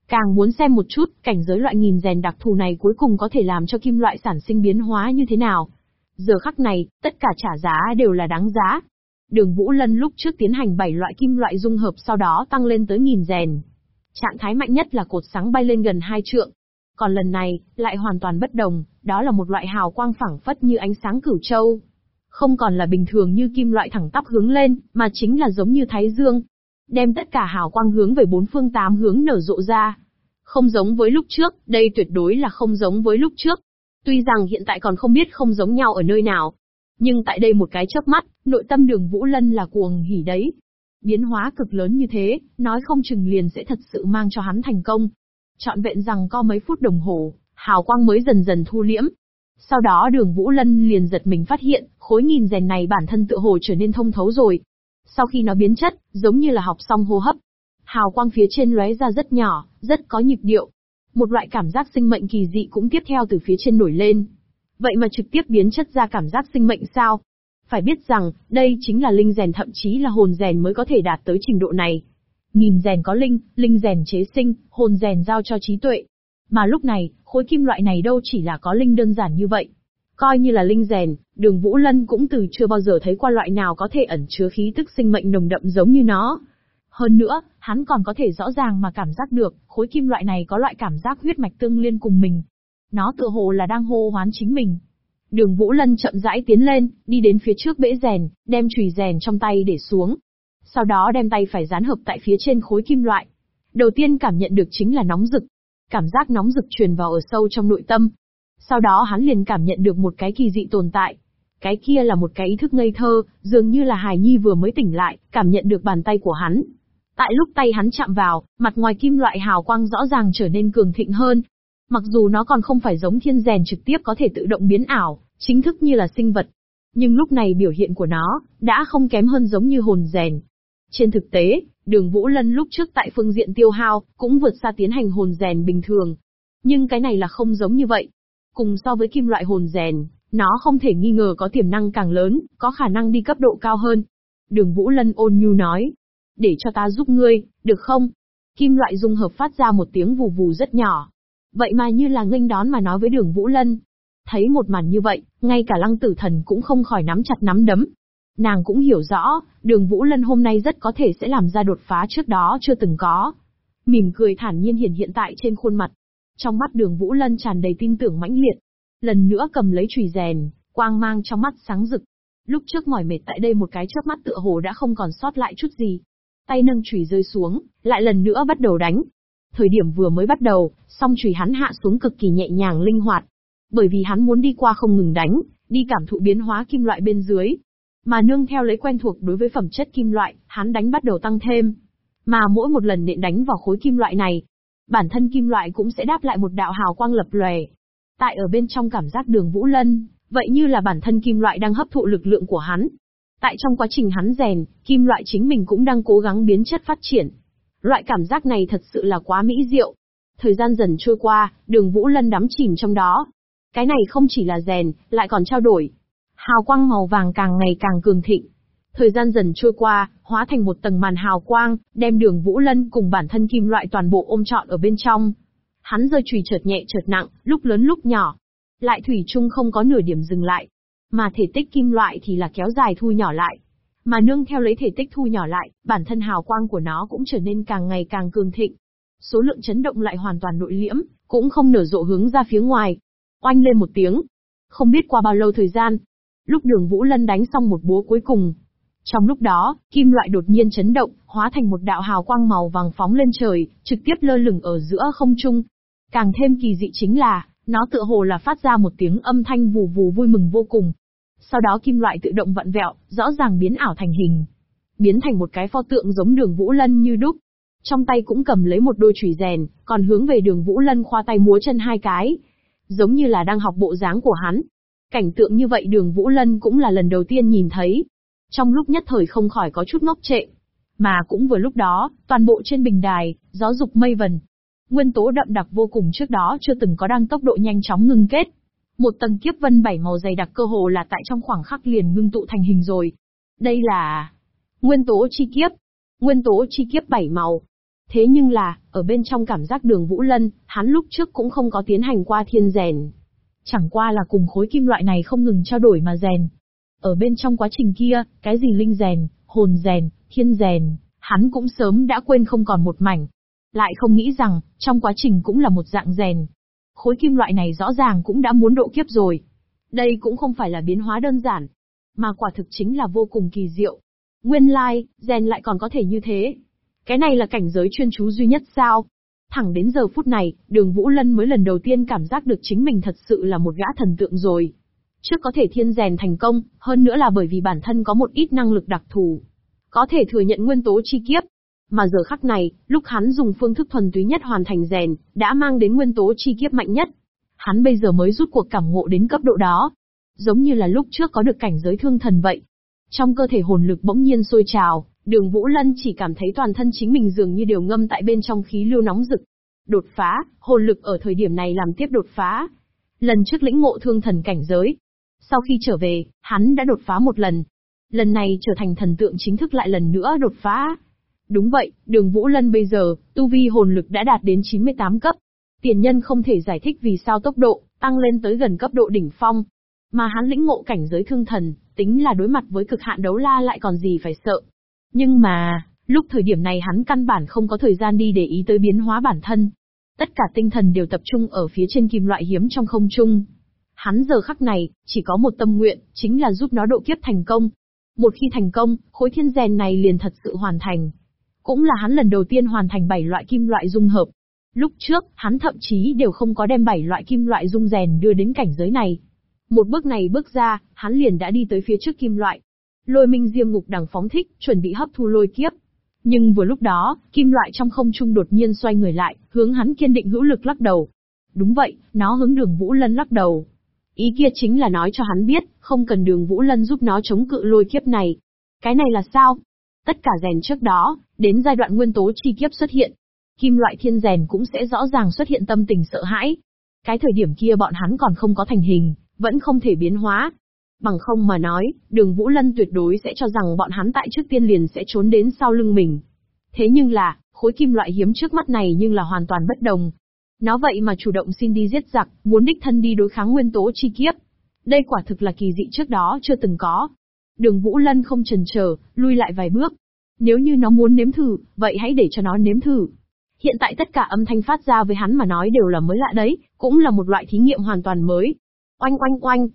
Càng muốn xem một chút, cảnh giới loại nghìn rèn đặc thù này cuối cùng có thể làm cho kim loại sản sinh biến hóa như thế nào. Giờ khắc này, tất cả trả giá đều là đáng giá. Đường Vũ Lân lúc trước tiến hành 7 loại kim loại dung hợp sau đó tăng lên tới nghìn rèn. Trạng thái mạnh nhất là cột sáng bay lên gần hai trượng. Còn lần này, lại hoàn toàn bất đồng, đó là một loại hào quang phẳng phất như ánh sáng cửu châu. Không còn là bình thường như kim loại thẳng tắp hướng lên, mà chính là giống như thái dương, đem tất cả hào quang hướng về bốn phương tám hướng nở rộ ra. Không giống với lúc trước, đây tuyệt đối là không giống với lúc trước. Tuy rằng hiện tại còn không biết không giống nhau ở nơi nào, nhưng tại đây một cái chớp mắt, nội tâm đường Vũ Lân là cuồng hỉ đấy. Biến hóa cực lớn như thế, nói không chừng liền sẽ thật sự mang cho hắn thành công. Chọn vẹn rằng co mấy phút đồng hồ, hào quang mới dần dần thu liễm. Sau đó đường Vũ Lân liền giật mình phát hiện, khối nghìn rèn này bản thân tự hồ trở nên thông thấu rồi, sau khi nó biến chất, giống như là học xong hô hấp. Hào quang phía trên lóe ra rất nhỏ, rất có nhịp điệu. Một loại cảm giác sinh mệnh kỳ dị cũng tiếp theo từ phía trên nổi lên. Vậy mà trực tiếp biến chất ra cảm giác sinh mệnh sao? Phải biết rằng, đây chính là linh rèn thậm chí là hồn rèn mới có thể đạt tới trình độ này. Nghìn rèn có linh, linh rèn chế sinh, hồn rèn giao cho trí tuệ. Mà lúc này, khối kim loại này đâu chỉ là có linh đơn giản như vậy. Coi như là linh rèn, đường Vũ Lân cũng từ chưa bao giờ thấy qua loại nào có thể ẩn chứa khí tức sinh mệnh nồng đậm giống như nó. Hơn nữa, hắn còn có thể rõ ràng mà cảm giác được, khối kim loại này có loại cảm giác huyết mạch tương liên cùng mình. Nó tựa hồ là đang hô hoán chính mình. Đường Vũ Lân chậm rãi tiến lên, đi đến phía trước bể rèn, đem chùy rèn trong tay để xuống. Sau đó đem tay phải dán hợp tại phía trên khối kim loại. Đầu tiên cảm nhận được chính là nóng rực. Cảm giác nóng rực truyền vào ở sâu trong nội tâm, sau đó hắn liền cảm nhận được một cái kỳ dị tồn tại. Cái kia là một cái ý thức ngây thơ, dường như là hài Nhi vừa mới tỉnh lại, cảm nhận được bàn tay của hắn. Tại lúc tay hắn chạm vào, mặt ngoài kim loại hào quang rõ ràng trở nên cường thịnh hơn. Mặc dù nó còn không phải giống thiên rèn trực tiếp có thể tự động biến ảo, chính thức như là sinh vật. Nhưng lúc này biểu hiện của nó, đã không kém hơn giống như hồn rèn. Trên thực tế, đường Vũ Lân lúc trước tại phương diện tiêu hao, cũng vượt xa tiến hành hồn rèn bình thường. Nhưng cái này là không giống như vậy. Cùng so với kim loại hồn rèn, nó không thể nghi ngờ có tiềm năng càng lớn, có khả năng đi cấp độ cao hơn. Đường Vũ Lân ôn nhu nói. Để cho ta giúp ngươi, được không? Kim loại dung hợp phát ra một tiếng vù vù rất nhỏ. Vậy mà như là nghênh đón mà nói với đường Vũ Lân. Thấy một màn như vậy, ngay cả lăng tử thần cũng không khỏi nắm chặt nắm đấm. Nàng cũng hiểu rõ, đường Vũ Lân hôm nay rất có thể sẽ làm ra đột phá trước đó chưa từng có. Mỉm cười thản nhiên hiện hiện tại trên khuôn mặt, trong mắt đường Vũ Lân tràn đầy tin tưởng mãnh liệt. Lần nữa cầm lấy chùy rèn, quang mang trong mắt sáng rực. Lúc trước mỏi mệt tại đây một cái chớp mắt tựa hồ đã không còn sót lại chút gì. Tay nâng chùy rơi xuống, lại lần nữa bắt đầu đánh. Thời điểm vừa mới bắt đầu, song chùy hắn hạ xuống cực kỳ nhẹ nhàng linh hoạt. Bởi vì hắn muốn đi qua không ngừng đánh, đi cảm thụ biến hóa kim loại bên dưới. Mà nương theo lấy quen thuộc đối với phẩm chất kim loại, hắn đánh bắt đầu tăng thêm. Mà mỗi một lần nện đánh vào khối kim loại này, bản thân kim loại cũng sẽ đáp lại một đạo hào quang lập lòe. Tại ở bên trong cảm giác đường Vũ Lân, vậy như là bản thân kim loại đang hấp thụ lực lượng của hắn. Tại trong quá trình hắn rèn, kim loại chính mình cũng đang cố gắng biến chất phát triển. Loại cảm giác này thật sự là quá mỹ diệu. Thời gian dần trôi qua, đường Vũ Lân đắm chìm trong đó. Cái này không chỉ là rèn, lại còn trao đổi. Hào quang màu vàng càng ngày càng cường thịnh. Thời gian dần trôi qua, hóa thành một tầng màn hào quang, đem đường Vũ Lân cùng bản thân kim loại toàn bộ ôm trọn ở bên trong. Hắn rơi chùy chợt nhẹ chợt nặng, lúc lớn lúc nhỏ. Lại thủy chung không có nửa điểm dừng lại. Mà thể tích kim loại thì là kéo dài thu nhỏ lại. Mà nương theo lấy thể tích thu nhỏ lại, bản thân hào quang của nó cũng trở nên càng ngày càng cường thịnh. Số lượng chấn động lại hoàn toàn nội liễm, cũng không nở rộ hướng ra phía ngoài. Oanh lên một tiếng. Không biết qua bao lâu thời gian, lúc đường Vũ Lân đánh xong một búa cuối cùng. Trong lúc đó, kim loại đột nhiên chấn động, hóa thành một đạo hào quang màu vàng phóng lên trời, trực tiếp lơ lửng ở giữa không trung. Càng thêm kỳ dị chính là, nó tựa hồ là phát ra một tiếng âm thanh vù vù vui mừng vô cùng. Sau đó kim loại tự động vặn vẹo, rõ ràng biến ảo thành hình. Biến thành một cái pho tượng giống đường Vũ Lân như đúc. Trong tay cũng cầm lấy một đôi chùy rèn, còn hướng về đường Vũ Lân khoa tay múa chân hai cái. Giống như là đang học bộ dáng của hắn. Cảnh tượng như vậy đường Vũ Lân cũng là lần đầu tiên nhìn thấy. Trong lúc nhất thời không khỏi có chút ngốc trệ. Mà cũng vừa lúc đó, toàn bộ trên bình đài, gió dục mây vần, Nguyên tố đậm đặc vô cùng trước đó chưa từng có đang tốc độ nhanh chóng ngưng kết. Một tầng kiếp vân bảy màu dày đặc cơ hồ là tại trong khoảng khắc liền ngưng tụ thành hình rồi. Đây là nguyên tố chi kiếp. Nguyên tố chi kiếp bảy màu. Thế nhưng là, ở bên trong cảm giác đường Vũ Lân, hắn lúc trước cũng không có tiến hành qua thiên rèn. Chẳng qua là cùng khối kim loại này không ngừng trao đổi mà rèn. Ở bên trong quá trình kia, cái gì linh rèn, hồn rèn, thiên rèn, hắn cũng sớm đã quên không còn một mảnh. Lại không nghĩ rằng, trong quá trình cũng là một dạng rèn. Khối kim loại này rõ ràng cũng đã muốn độ kiếp rồi. Đây cũng không phải là biến hóa đơn giản, mà quả thực chính là vô cùng kỳ diệu. Nguyên lai, like, rèn lại còn có thể như thế. Cái này là cảnh giới chuyên chú duy nhất sao? Thẳng đến giờ phút này, đường Vũ Lân mới lần đầu tiên cảm giác được chính mình thật sự là một gã thần tượng rồi. Trước có thể thiên rèn thành công, hơn nữa là bởi vì bản thân có một ít năng lực đặc thù. Có thể thừa nhận nguyên tố chi kiếp, mà giờ khắc này, lúc hắn dùng phương thức thuần túy nhất hoàn thành rèn, đã mang đến nguyên tố chi kiếp mạnh nhất. Hắn bây giờ mới rút cuộc cảm ngộ đến cấp độ đó. Giống như là lúc trước có được cảnh giới thương thần vậy. Trong cơ thể hồn lực bỗng nhiên sôi trào, đường Vũ Lân chỉ cảm thấy toàn thân chính mình dường như đều ngâm tại bên trong khí lưu nóng rực. Đột phá, hồn lực ở thời điểm này làm tiếp đột phá. Lần trước lĩnh ngộ thương thần cảnh giới. Sau khi trở về, hắn đã đột phá một lần. Lần này trở thành thần tượng chính thức lại lần nữa đột phá. Đúng vậy, đường Vũ Lân bây giờ, tu vi hồn lực đã đạt đến 98 cấp. Tiền nhân không thể giải thích vì sao tốc độ, tăng lên tới gần cấp độ đỉnh phong. Mà hắn lĩnh ngộ cảnh giới thương thần, tính là đối mặt với cực hạn đấu la lại còn gì phải sợ. Nhưng mà, lúc thời điểm này hắn căn bản không có thời gian đi để ý tới biến hóa bản thân. Tất cả tinh thần đều tập trung ở phía trên kim loại hiếm trong không trung. Hắn giờ khắc này, chỉ có một tâm nguyện, chính là giúp nó độ kiếp thành công. Một khi thành công, khối thiên rèn này liền thật sự hoàn thành. Cũng là hắn lần đầu tiên hoàn thành bảy loại kim loại dung hợp. Lúc trước, hắn thậm chí đều không có đem bảy loại kim loại dung rèn đưa đến cảnh giới này. Một bước này bước ra, hắn liền đã đi tới phía trước kim loại. Lôi minh diêm ngục đằng phóng thích, chuẩn bị hấp thu lôi kiếp. Nhưng vừa lúc đó, kim loại trong không trung đột nhiên xoay người lại, hướng hắn kiên định hữu lực lắc đầu. Đúng vậy, nó hướng đường Vũ Lân lắc đầu. Ý kia chính là nói cho hắn biết, không cần đường Vũ Lân giúp nó chống cự lôi kiếp này. Cái này là sao? Tất cả rèn trước đó, đến giai đoạn nguyên tố chi kiếp xuất hiện, kim loại thiên rèn cũng sẽ rõ ràng xuất hiện tâm tình sợ hãi. Cái thời điểm kia bọn hắn còn không có thành hình, vẫn không thể biến hóa. Bằng không mà nói, đường Vũ Lân tuyệt đối sẽ cho rằng bọn hắn tại trước tiên liền sẽ trốn đến sau lưng mình. Thế nhưng là, khối kim loại hiếm trước mắt này nhưng là hoàn toàn bất đồng. Nó vậy mà chủ động xin đi giết giặc, muốn đích thân đi đối kháng nguyên tố chi kiếp. Đây quả thực là kỳ dị trước đó chưa từng có. Đường Vũ Lân không chần chờ, lui lại vài bước. Nếu như nó muốn nếm thử, vậy hãy để cho nó nếm thử. Hiện tại tất cả âm thanh phát ra với hắn mà nói đều là mới lạ đấy, cũng là một loại thí nghiệm hoàn toàn mới. Oanh oanh oanh.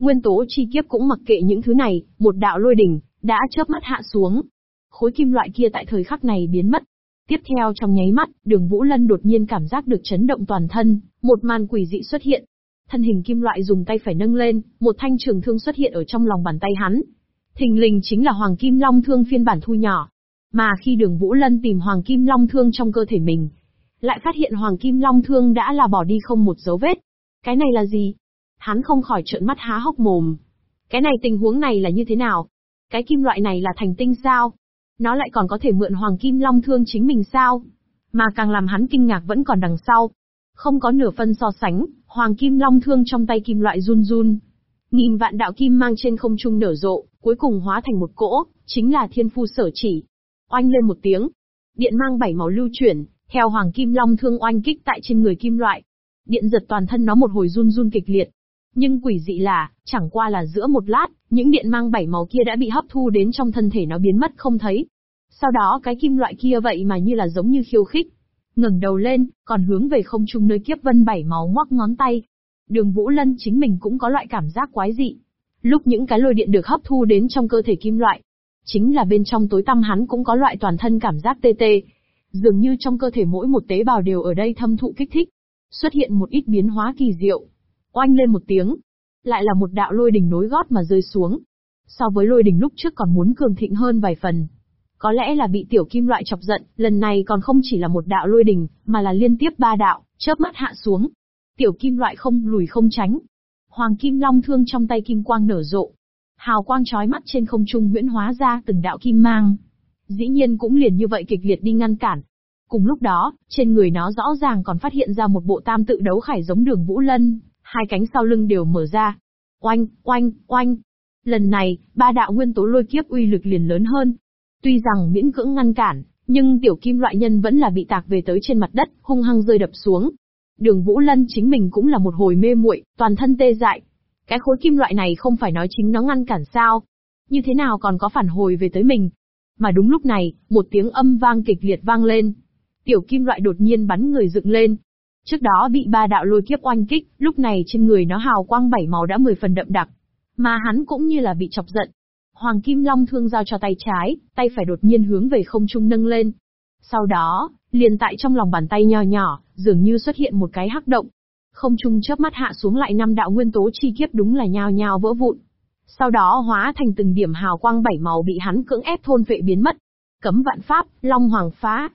Nguyên tố chi kiếp cũng mặc kệ những thứ này, một đạo lôi đỉnh, đã chớp mắt hạ xuống. Khối kim loại kia tại thời khắc này biến mất. Tiếp theo trong nháy mắt, đường Vũ Lân đột nhiên cảm giác được chấn động toàn thân, một màn quỷ dị xuất hiện. Thân hình kim loại dùng tay phải nâng lên, một thanh trường thương xuất hiện ở trong lòng bàn tay hắn, Thình lình chính là Hoàng Kim Long Thương phiên bản thu nhỏ. Mà khi đường Vũ Lân tìm Hoàng Kim Long Thương trong cơ thể mình, lại phát hiện Hoàng Kim Long Thương đã là bỏ đi không một dấu vết. Cái này là gì? Hắn không khỏi trợn mắt há hốc mồm. Cái này tình huống này là như thế nào? Cái kim loại này là thành tinh sao? Nó lại còn có thể mượn Hoàng Kim Long Thương chính mình sao? Mà càng làm hắn kinh ngạc vẫn còn đằng sau. Không có nửa phân so sánh, Hoàng Kim Long Thương trong tay kim loại run run. Nghìn vạn đạo kim mang trên không trung nở rộ, cuối cùng hóa thành một cỗ, chính là thiên phu sở chỉ. Oanh lên một tiếng. Điện mang bảy màu lưu chuyển, theo hoàng kim long thương oanh kích tại trên người kim loại. Điện giật toàn thân nó một hồi run run kịch liệt. Nhưng quỷ dị là, chẳng qua là giữa một lát, những điện mang bảy màu kia đã bị hấp thu đến trong thân thể nó biến mất không thấy. Sau đó cái kim loại kia vậy mà như là giống như khiêu khích. ngẩng đầu lên, còn hướng về không trung nơi kiếp vân bảy màu ngoắc ngón tay. Đường Vũ Lân chính mình cũng có loại cảm giác quái dị. Lúc những cái lôi điện được hấp thu đến trong cơ thể kim loại, chính là bên trong tối tăm hắn cũng có loại toàn thân cảm giác tê tê. Dường như trong cơ thể mỗi một tế bào đều ở đây thâm thụ kích thích, xuất hiện một ít biến hóa kỳ diệu. Oanh lên một tiếng, lại là một đạo lôi đỉnh nối gót mà rơi xuống. So với lôi đỉnh lúc trước còn muốn cường thịnh hơn vài phần. Có lẽ là bị tiểu kim loại chọc giận, lần này còn không chỉ là một đạo lôi đỉnh, mà là liên tiếp ba đạo, chớp mắt hạ xuống. Tiểu kim loại không lùi không tránh. Hoàng kim long thương trong tay kim quang nở rộ. Hào quang chói mắt trên không trung huyễn hóa ra từng đạo kim mang. Dĩ nhiên cũng liền như vậy kịch liệt đi ngăn cản. Cùng lúc đó, trên người nó rõ ràng còn phát hiện ra một bộ tam tự đấu khải giống đường Vũ Lân, hai cánh sau lưng đều mở ra. Oanh, oanh, oanh. Lần này, ba đạo nguyên tố lôi kiếp uy lực liền lớn hơn. Tuy rằng miễn cưỡng ngăn cản, nhưng tiểu kim loại nhân vẫn là bị tạc về tới trên mặt đất, hung hăng rơi đập xuống. Đường Vũ Lân chính mình cũng là một hồi mê muội, toàn thân tê dại. Cái khối kim loại này không phải nói chính nó ngăn cản sao? Như thế nào còn có phản hồi về tới mình? Mà đúng lúc này, một tiếng âm vang kịch liệt vang lên. Tiểu kim loại đột nhiên bắn người dựng lên, Trước đó bị ba đạo lôi kiếp oanh kích, lúc này trên người nó hào quang bảy màu đã mười phần đậm đặc. Mà hắn cũng như là bị chọc giận. Hoàng Kim Long thương giao cho tay trái, tay phải đột nhiên hướng về không trung nâng lên. Sau đó, liền tại trong lòng bàn tay nho nhỏ, dường như xuất hiện một cái hắc động. Không trung chớp mắt hạ xuống lại năm đạo nguyên tố chi kiếp đúng là nhao nhao vỡ vụn. Sau đó hóa thành từng điểm hào quang bảy màu bị hắn cưỡng ép thôn vệ biến mất. Cấm vạn pháp, Long Hoàng phá.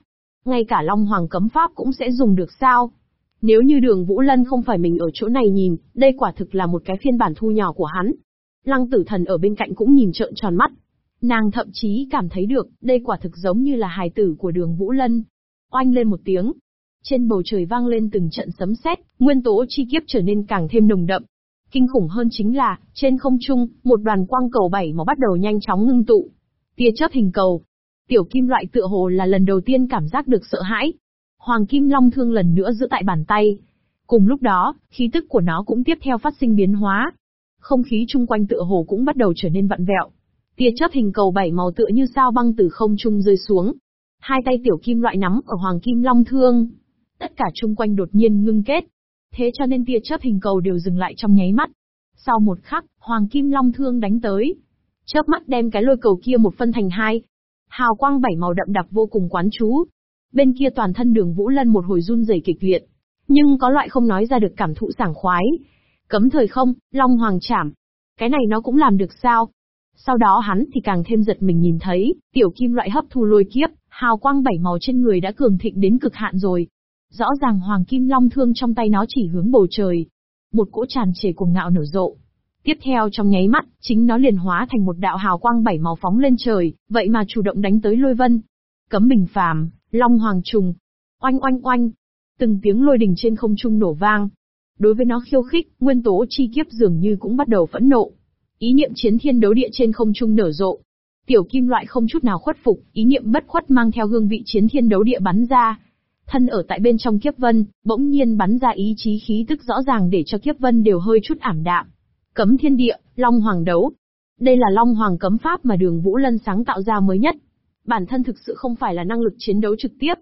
Ngay cả Long Hoàng cấm pháp cũng sẽ dùng được sao? Nếu như đường Vũ Lân không phải mình ở chỗ này nhìn, đây quả thực là một cái phiên bản thu nhỏ của hắn. Lăng tử thần ở bên cạnh cũng nhìn trợn tròn mắt. Nàng thậm chí cảm thấy được, đây quả thực giống như là hài tử của đường Vũ Lân. Oanh lên một tiếng. Trên bầu trời vang lên từng trận sấm sét, nguyên tố chi kiếp trở nên càng thêm nồng đậm. Kinh khủng hơn chính là, trên không trung, một đoàn quang cầu bảy màu bắt đầu nhanh chóng ngưng tụ. Tia chớp hình cầu. Tiểu kim loại tựa hồ là lần đầu tiên cảm giác được sợ hãi, Hoàng Kim Long Thương lần nữa giữ tại bàn tay. Cùng lúc đó, khí tức của nó cũng tiếp theo phát sinh biến hóa. Không khí chung quanh tựa hồ cũng bắt đầu trở nên vặn vẹo. Tia chớp hình cầu bảy màu tựa như sao băng từ không trung rơi xuống. Hai tay tiểu kim loại nắm ở Hoàng Kim Long Thương. Tất cả chung quanh đột nhiên ngưng kết. Thế cho nên tia chớp hình cầu đều dừng lại trong nháy mắt. Sau một khắc, Hoàng Kim Long Thương đánh tới. Chớp mắt đem cái lôi cầu kia một phân thành hai. Hào quang bảy màu đậm đặc vô cùng quán chú, Bên kia toàn thân đường Vũ Lân một hồi run rẩy kịch liệt. Nhưng có loại không nói ra được cảm thụ sảng khoái. Cấm thời không, Long Hoàng chảm. Cái này nó cũng làm được sao? Sau đó hắn thì càng thêm giật mình nhìn thấy, tiểu kim loại hấp thu lôi kiếp, hào quang bảy màu trên người đã cường thịnh đến cực hạn rồi. Rõ ràng hoàng kim long thương trong tay nó chỉ hướng bầu trời. Một cỗ tràn trề cuồng ngạo nở rộ. Tiếp theo trong nháy mắt, chính nó liền hóa thành một đạo hào quang bảy màu phóng lên trời, vậy mà chủ động đánh tới lôi vân. Cấm bình phàm, Long Hoàng Trùng. Oanh oanh oanh. Từng tiếng lôi đình trên không trung nổ vang. Đối với nó khiêu khích, nguyên tố chi kiếp dường như cũng bắt đầu phẫn nộ. Ý niệm chiến thiên đấu địa trên không trung nở rộ. Tiểu kim loại không chút nào khuất phục, ý niệm bất khuất mang theo hương vị chiến thiên đấu địa bắn ra. Thân ở tại bên trong kiếp vân, bỗng nhiên bắn ra ý chí khí tức rõ ràng để cho kiếp vân đều hơi chút ảm đạm. Cấm thiên địa, Long Hoàng đấu. Đây là Long Hoàng cấm pháp mà đường Vũ Lân sáng tạo ra mới nhất bản thân thực sự không phải là năng lực chiến đấu trực tiếp,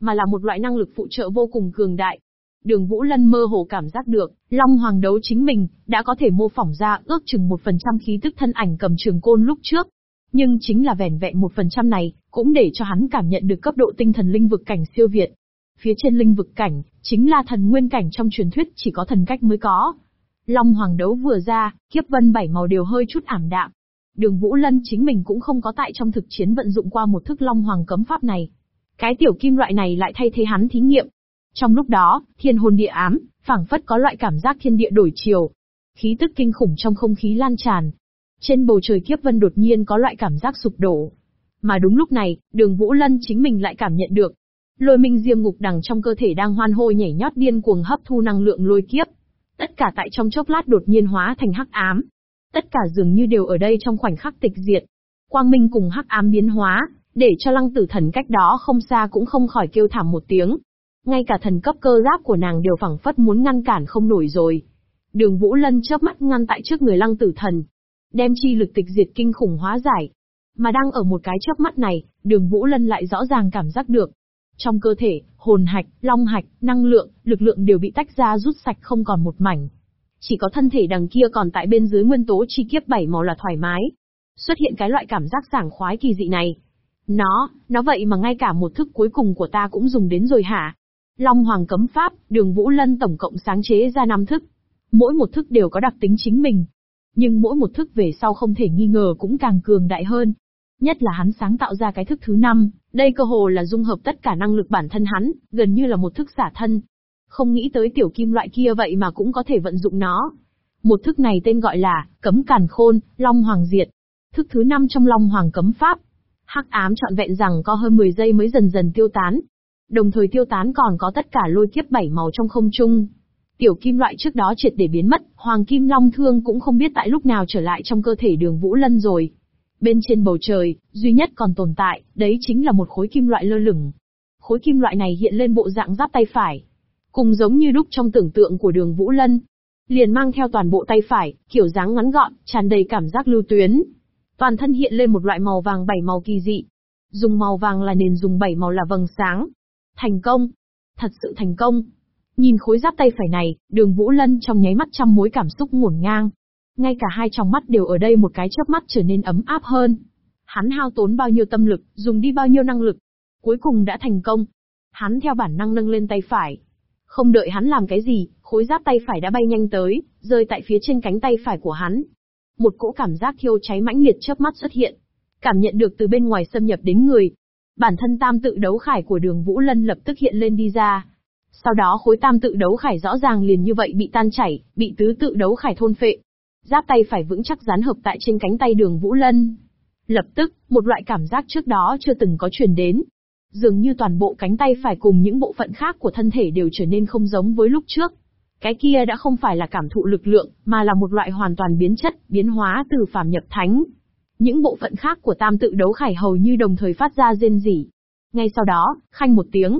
mà là một loại năng lực phụ trợ vô cùng cường đại. Đường Vũ Lân mơ hồ cảm giác được, Long Hoàng đấu chính mình, đã có thể mô phỏng ra ước chừng một phần trăm khí tức thân ảnh cầm trường côn lúc trước. Nhưng chính là vẻn vẹn một phần trăm này, cũng để cho hắn cảm nhận được cấp độ tinh thần linh vực cảnh siêu việt. Phía trên linh vực cảnh, chính là thần nguyên cảnh trong truyền thuyết chỉ có thần cách mới có. Long Hoàng đấu vừa ra, kiếp vân bảy màu đều hơi chút ảm đạm, Đường Vũ Lân chính mình cũng không có tại trong thực chiến vận dụng qua một thức Long Hoàng cấm pháp này. Cái tiểu kim loại này lại thay thế hắn thí nghiệm. Trong lúc đó, thiên hồn địa ám, phảng phất có loại cảm giác thiên địa đổi chiều. Khí tức kinh khủng trong không khí lan tràn. Trên bầu trời kiếp vân đột nhiên có loại cảm giác sụp đổ. Mà đúng lúc này, đường Vũ Lân chính mình lại cảm nhận được. Lôi minh diêm ngục đằng trong cơ thể đang hoan hô nhảy nhót điên cuồng hấp thu năng lượng lôi kiếp. Tất cả tại trong chốc lát đột nhiên hóa thành hắc ám, Tất cả dường như đều ở đây trong khoảnh khắc tịch diệt. Quang minh cùng hắc ám biến hóa, để cho lăng tử thần cách đó không xa cũng không khỏi kêu thảm một tiếng. Ngay cả thần cấp cơ giáp của nàng đều phẳng phất muốn ngăn cản không nổi rồi. Đường Vũ Lân chớp mắt ngăn tại trước người lăng tử thần. Đem chi lực tịch diệt kinh khủng hóa giải. Mà đang ở một cái chớp mắt này, đường Vũ Lân lại rõ ràng cảm giác được. Trong cơ thể, hồn hạch, long hạch, năng lượng, lực lượng đều bị tách ra rút sạch không còn một mảnh. Chỉ có thân thể đằng kia còn tại bên dưới nguyên tố chi kiếp bảy màu là thoải mái. Xuất hiện cái loại cảm giác sảng khoái kỳ dị này. Nó, nó vậy mà ngay cả một thức cuối cùng của ta cũng dùng đến rồi hả? Long Hoàng cấm pháp, đường Vũ Lân tổng cộng sáng chế ra 5 thức. Mỗi một thức đều có đặc tính chính mình. Nhưng mỗi một thức về sau không thể nghi ngờ cũng càng cường đại hơn. Nhất là hắn sáng tạo ra cái thức thứ năm, đây cơ hồ là dung hợp tất cả năng lực bản thân hắn, gần như là một thức xả thân. Không nghĩ tới tiểu kim loại kia vậy mà cũng có thể vận dụng nó. Một thức này tên gọi là, cấm càn khôn, long hoàng diệt. Thức thứ năm trong long hoàng cấm pháp. Hắc ám trọn vẹn rằng có hơn 10 giây mới dần dần tiêu tán. Đồng thời tiêu tán còn có tất cả lôi kiếp bảy màu trong không trung. Tiểu kim loại trước đó triệt để biến mất, hoàng kim long thương cũng không biết tại lúc nào trở lại trong cơ thể đường Vũ Lân rồi. Bên trên bầu trời, duy nhất còn tồn tại, đấy chính là một khối kim loại lơ lửng. Khối kim loại này hiện lên bộ dạng giáp tay phải. Cùng giống như đúc trong tưởng tượng của đường Vũ Lân. Liền mang theo toàn bộ tay phải, kiểu dáng ngắn gọn, tràn đầy cảm giác lưu tuyến. Toàn thân hiện lên một loại màu vàng bảy màu kỳ dị. Dùng màu vàng là nền dùng bảy màu là vầng sáng. Thành công. Thật sự thành công. Nhìn khối giáp tay phải này, đường Vũ Lân trong nháy mắt trăm mối cảm xúc ngổn ngang. Ngay cả hai trong mắt đều ở đây một cái chớp mắt trở nên ấm áp hơn. Hắn hao tốn bao nhiêu tâm lực, dùng đi bao nhiêu năng lực. Cuối cùng đã thành công. Hắn theo bản năng nâng lên tay phải. Không đợi hắn làm cái gì, khối giáp tay phải đã bay nhanh tới, rơi tại phía trên cánh tay phải của hắn. Một cỗ cảm giác thiêu cháy mãnh liệt chớp mắt xuất hiện. Cảm nhận được từ bên ngoài xâm nhập đến người. Bản thân tam tự đấu khải của đường Vũ Lân lập tức hiện lên đi ra. Sau đó khối tam tự đấu khải rõ ràng liền như vậy bị tan chảy, bị tứ tự đấu khải thôn phệ. Giáp tay phải vững chắc dán hợp tại trên cánh tay đường Vũ Lân. Lập tức, một loại cảm giác trước đó chưa từng có truyền đến. Dường như toàn bộ cánh tay phải cùng những bộ phận khác của thân thể đều trở nên không giống với lúc trước. Cái kia đã không phải là cảm thụ lực lượng, mà là một loại hoàn toàn biến chất, biến hóa từ phàm nhập thánh. Những bộ phận khác của tam tự đấu khải hầu như đồng thời phát ra rên rỉ. Ngay sau đó, khanh một tiếng.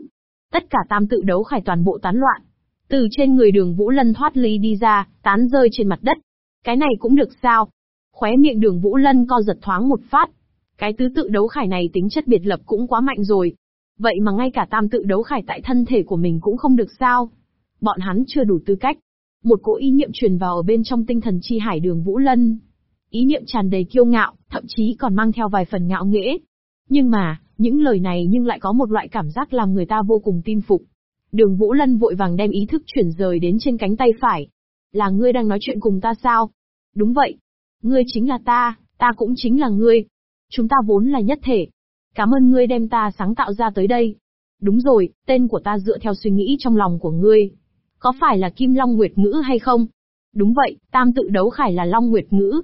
Tất cả tam tự đấu khải toàn bộ tán loạn. Từ trên người đường Vũ Lân thoát ly đi ra, tán rơi trên mặt đất. Cái này cũng được sao? Khóe miệng đường Vũ Lân co giật thoáng một phát. Cái tứ tự đấu khải này tính chất biệt lập cũng quá mạnh rồi. Vậy mà ngay cả tam tự đấu khải tại thân thể của mình cũng không được sao? Bọn hắn chưa đủ tư cách. Một cỗ ý niệm truyền vào ở bên trong tinh thần chi hải đường Vũ Lân. Ý niệm tràn đầy kiêu ngạo, thậm chí còn mang theo vài phần ngạo nghễ. Nhưng mà, những lời này nhưng lại có một loại cảm giác làm người ta vô cùng tin phục. Đường Vũ Lân vội vàng đem ý thức chuyển rời đến trên cánh tay phải. Là ngươi đang nói chuyện cùng ta sao? Đúng vậy. Ngươi chính là ta, ta cũng chính là ngươi. Chúng ta vốn là nhất thể. Cảm ơn ngươi đem ta sáng tạo ra tới đây. Đúng rồi, tên của ta dựa theo suy nghĩ trong lòng của ngươi. Có phải là Kim Long Nguyệt Ngữ hay không? Đúng vậy, tam tự đấu khải là Long Nguyệt Ngữ.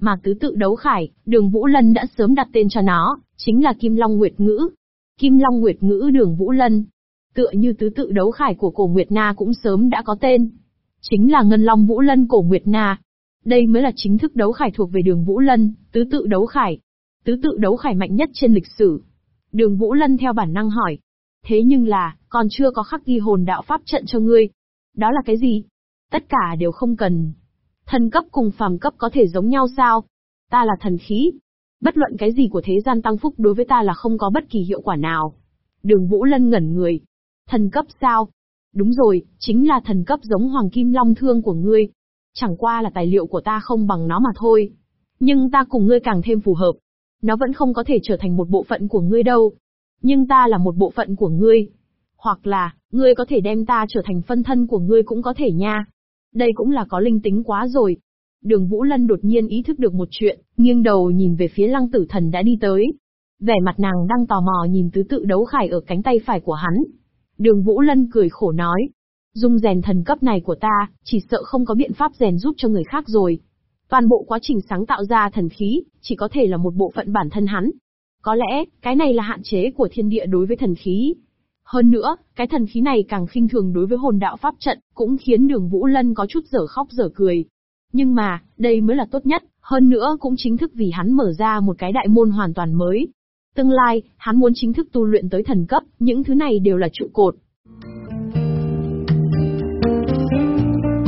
Mà tứ tự đấu khải, đường Vũ Lân đã sớm đặt tên cho nó, chính là Kim Long Nguyệt Ngữ. Kim Long Nguyệt Ngữ đường Vũ Lân. Tựa như tứ tự đấu khải của cổ Nguyệt Na cũng sớm đã có tên. Chính là Ngân Long Vũ Lân cổ Nguyệt Na. Đây mới là chính thức đấu khải thuộc về đường Vũ Lân, tứ tự đấu khải. Tứ tự đấu khải mạnh nhất trên lịch sử. Đường Vũ Lân theo bản năng hỏi. Thế nhưng là, còn chưa có khắc ghi hồn đạo pháp trận cho ngươi. Đó là cái gì? Tất cả đều không cần. Thần cấp cùng phàm cấp có thể giống nhau sao? Ta là thần khí. Bất luận cái gì của thế gian tăng phúc đối với ta là không có bất kỳ hiệu quả nào. Đường Vũ Lân ngẩn người. Thần cấp sao? Đúng rồi, chính là thần cấp giống Hoàng Kim Long Thương của ngươi. Chẳng qua là tài liệu của ta không bằng nó mà thôi. Nhưng ta cùng ngươi càng thêm phù hợp. Nó vẫn không có thể trở thành một bộ phận của ngươi đâu. Nhưng ta là một bộ phận của ngươi. Hoặc là, ngươi có thể đem ta trở thành phân thân của ngươi cũng có thể nha. Đây cũng là có linh tính quá rồi. Đường Vũ Lân đột nhiên ý thức được một chuyện, nghiêng đầu nhìn về phía lăng tử thần đã đi tới. Vẻ mặt nàng đang tò mò nhìn tứ tự đấu khải ở cánh tay phải của hắn. Đường Vũ Lân cười khổ nói. Dung rèn thần cấp này của ta, chỉ sợ không có biện pháp rèn giúp cho người khác rồi. Toàn bộ quá trình sáng tạo ra thần khí, chỉ có thể là một bộ phận bản thân hắn. Có lẽ, cái này là hạn chế của thiên địa đối với thần khí. Hơn nữa, cái thần khí này càng khinh thường đối với hồn đạo pháp trận, cũng khiến đường Vũ Lân có chút dở khóc dở cười. Nhưng mà, đây mới là tốt nhất, hơn nữa cũng chính thức vì hắn mở ra một cái đại môn hoàn toàn mới. Tương lai, hắn muốn chính thức tu luyện tới thần cấp, những thứ này đều là trụ cột.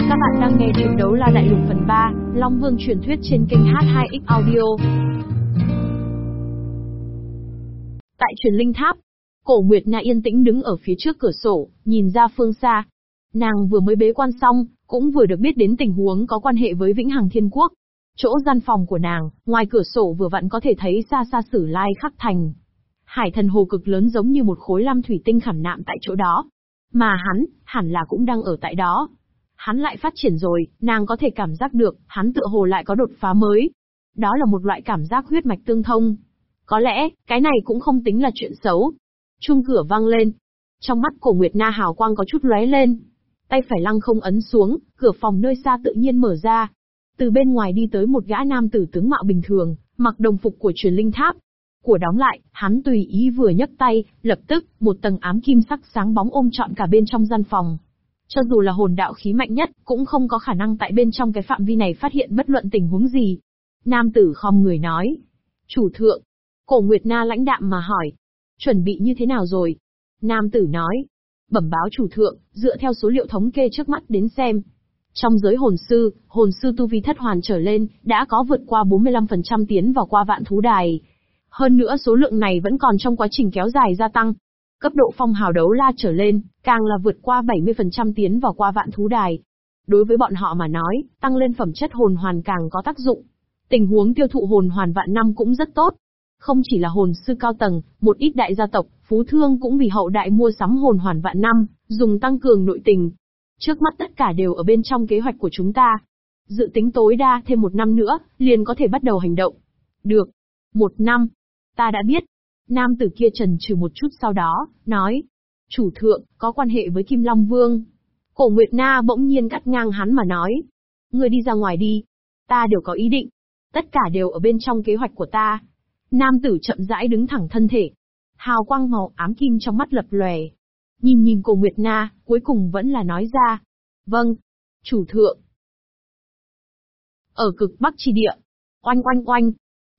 Các bạn đang nghe chuyện đấu la đại lục phần 3, Long Vương truyền thuyết trên kênh H2X Audio. Tại truyền linh tháp, cổ Nguyệt Na yên tĩnh đứng ở phía trước cửa sổ, nhìn ra phương xa. Nàng vừa mới bế quan xong, cũng vừa được biết đến tình huống có quan hệ với Vĩnh Hằng Thiên Quốc. Chỗ gian phòng của nàng, ngoài cửa sổ vừa vặn có thể thấy xa xa sử lai khắc thành. Hải thần hồ cực lớn giống như một khối lam thủy tinh khảm nạm tại chỗ đó. Mà hắn, hẳn là cũng đang ở tại đó. Hắn lại phát triển rồi, nàng có thể cảm giác được, hắn tựa hồ lại có đột phá mới. Đó là một loại cảm giác huyết mạch tương thông. Có lẽ, cái này cũng không tính là chuyện xấu. Chuông cửa vang lên. Trong mắt cổ Nguyệt Na hào quang có chút lóe lên. Tay phải lăng không ấn xuống, cửa phòng nơi xa tự nhiên mở ra. Từ bên ngoài đi tới một gã nam tử tướng mạo bình thường, mặc đồng phục của truyền linh tháp. Của đóng lại, hắn tùy ý vừa nhấc tay, lập tức, một tầng ám kim sắc sáng bóng ôm trọn cả bên trong gian phòng. Cho dù là hồn đạo khí mạnh nhất, cũng không có khả năng tại bên trong cái phạm vi này phát hiện bất luận tình huống gì. Nam tử khom người nói. Chủ thượng. Cổ Nguyệt Na lãnh đạm mà hỏi. Chuẩn bị như thế nào rồi? Nam tử nói. Bẩm báo chủ thượng, dựa theo số liệu thống kê trước mắt đến xem. Trong giới hồn sư, hồn sư tu vi thất hoàn trở lên, đã có vượt qua 45% tiến vào qua vạn thú đài. Hơn nữa số lượng này vẫn còn trong quá trình kéo dài gia tăng. Cấp độ phong hào đấu la trở lên, càng là vượt qua 70% tiến vào qua vạn thú đài. Đối với bọn họ mà nói, tăng lên phẩm chất hồn hoàn càng có tác dụng. Tình huống tiêu thụ hồn hoàn vạn năm cũng rất tốt. Không chỉ là hồn sư cao tầng, một ít đại gia tộc, phú thương cũng vì hậu đại mua sắm hồn hoàn vạn năm, dùng tăng cường nội tình. Trước mắt tất cả đều ở bên trong kế hoạch của chúng ta. Dự tính tối đa thêm một năm nữa, liền có thể bắt đầu hành động. Được. Một năm. Ta đã biết. Nam tử kia trần trừ một chút sau đó, nói. Chủ thượng, có quan hệ với Kim Long Vương. Cổ Nguyệt Na bỗng nhiên cắt ngang hắn mà nói. Người đi ra ngoài đi. Ta đều có ý định. Tất cả đều ở bên trong kế hoạch của ta. Nam tử chậm rãi đứng thẳng thân thể. Hào quang màu ám kim trong mắt lập lòe. Nhìn nhìn cổ Nguyệt Na, cuối cùng vẫn là nói ra. Vâng. Chủ thượng. Ở cực bắc chi địa. Oanh oanh oanh.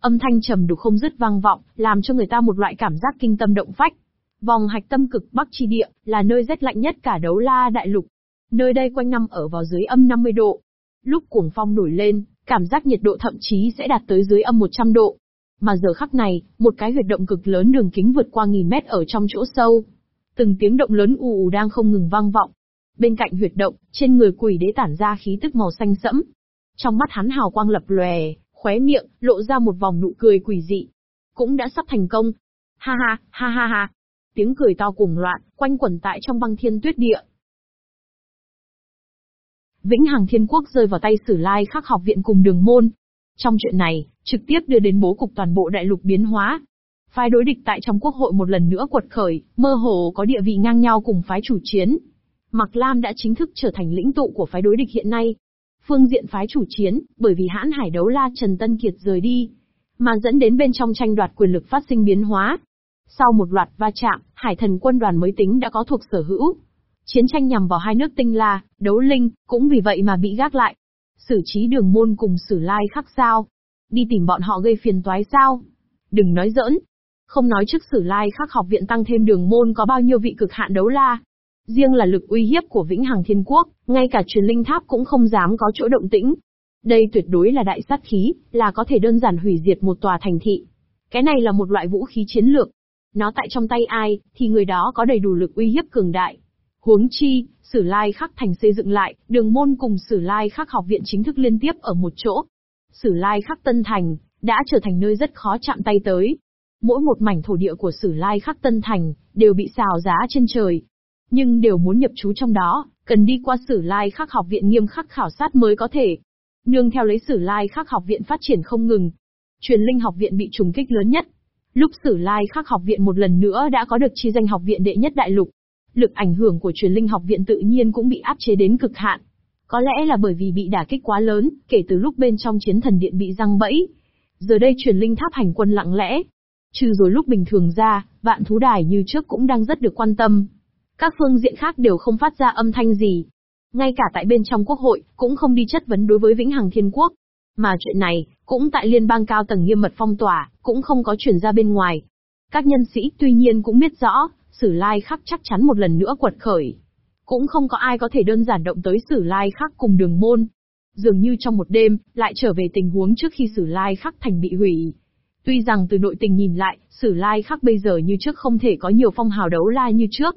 Âm thanh trầm đục không dứt vang vọng, làm cho người ta một loại cảm giác kinh tâm động phách. Vòng hạch tâm cực bắc chi địa, là nơi rét lạnh nhất cả đấu la đại lục. Nơi đây quanh năm ở vào dưới âm 50 độ. Lúc cuồng phong nổi lên, cảm giác nhiệt độ thậm chí sẽ đạt tới dưới âm 100 độ. Mà giờ khắc này, một cái huyệt động cực lớn đường kính vượt qua nghìn mét ở trong chỗ sâu. Từng tiếng động lớn ù ù đang không ngừng vang vọng. Bên cạnh huyệt động, trên người quỷ đế tản ra khí tức màu xanh sẫm. Trong mắt hắn hào quang lập lòe, khóe miệng, lộ ra một vòng nụ cười quỷ dị. Cũng đã sắp thành công. Ha ha, ha ha ha. Tiếng cười to cuồng loạn, quanh quẩn tại trong băng thiên tuyết địa. Vĩnh Hằng Thiên Quốc rơi vào tay Sử Lai Khắc học viện cùng đường môn. Trong chuyện này, trực tiếp đưa đến bố cục toàn bộ đại lục biến hóa. Phái đối địch tại trong quốc hội một lần nữa quật khởi, mơ hồ có địa vị ngang nhau cùng phái chủ chiến. Mạc Lam đã chính thức trở thành lĩnh tụ của phái đối địch hiện nay. Phương diện phái chủ chiến, bởi vì hãn hải đấu la Trần Tân Kiệt rời đi, mà dẫn đến bên trong tranh đoạt quyền lực phát sinh biến hóa. Sau một loạt va chạm, hải thần quân đoàn mới tính đã có thuộc sở hữu. Chiến tranh nhằm vào hai nước tinh la, đấu linh, cũng vì vậy mà bị gác lại. Xử trí đường môn cùng sử lai khắc sao. Đi tìm bọn họ gây phiền toái sao. Đừng nói giỡn. Không nói trước sử lai khắc học viện tăng thêm đường môn có bao nhiêu vị cực hạn đấu la. Riêng là lực uy hiếp của Vĩnh Hằng Thiên Quốc, ngay cả truyền linh tháp cũng không dám có chỗ động tĩnh. Đây tuyệt đối là đại sát khí, là có thể đơn giản hủy diệt một tòa thành thị. Cái này là một loại vũ khí chiến lược. Nó tại trong tay ai, thì người đó có đầy đủ lực uy hiếp cường đại. Huống chi, Sử Lai Khắc Thành xây dựng lại, đường môn cùng Sử Lai Khắc học viện chính thức liên tiếp ở một chỗ. Sử Lai Khắc Tân Thành, đã trở thành nơi rất khó chạm tay tới. Mỗi một mảnh thổ địa của Sử Lai Khắc Tân Thành, đều bị xào giá trên trời. Nhưng đều muốn nhập trú trong đó, cần đi qua Sử Lai Khắc học viện nghiêm khắc khảo sát mới có thể. Nương theo lấy Sử Lai Khắc học viện phát triển không ngừng. Truyền linh học viện bị trùng kích lớn nhất. Lúc Sử Lai Khắc học viện một lần nữa đã có được chi danh học viện đệ nhất đại lục lực ảnh hưởng của truyền linh học viện tự nhiên cũng bị áp chế đến cực hạn. Có lẽ là bởi vì bị đả kích quá lớn, kể từ lúc bên trong chiến thần điện bị răng bẫy. Giờ đây truyền linh tháp hành quân lặng lẽ. Trừ rồi lúc bình thường ra, vạn thú đài như trước cũng đang rất được quan tâm. Các phương diện khác đều không phát ra âm thanh gì. Ngay cả tại bên trong quốc hội, cũng không đi chất vấn đối với Vĩnh Hằng Thiên Quốc. Mà chuyện này, cũng tại liên bang cao tầng nghiêm mật phong tỏa, cũng không có chuyển ra bên ngoài. Các nhân sĩ tuy nhiên cũng biết rõ, Sử Lai Khắc chắc chắn một lần nữa quật khởi. Cũng không có ai có thể đơn giản động tới Sử Lai Khắc cùng đường môn. Dường như trong một đêm, lại trở về tình huống trước khi Sử Lai Khắc thành bị hủy. Tuy rằng từ nội tình nhìn lại, Sử Lai Khắc bây giờ như trước không thể có nhiều phong hào đấu la như trước.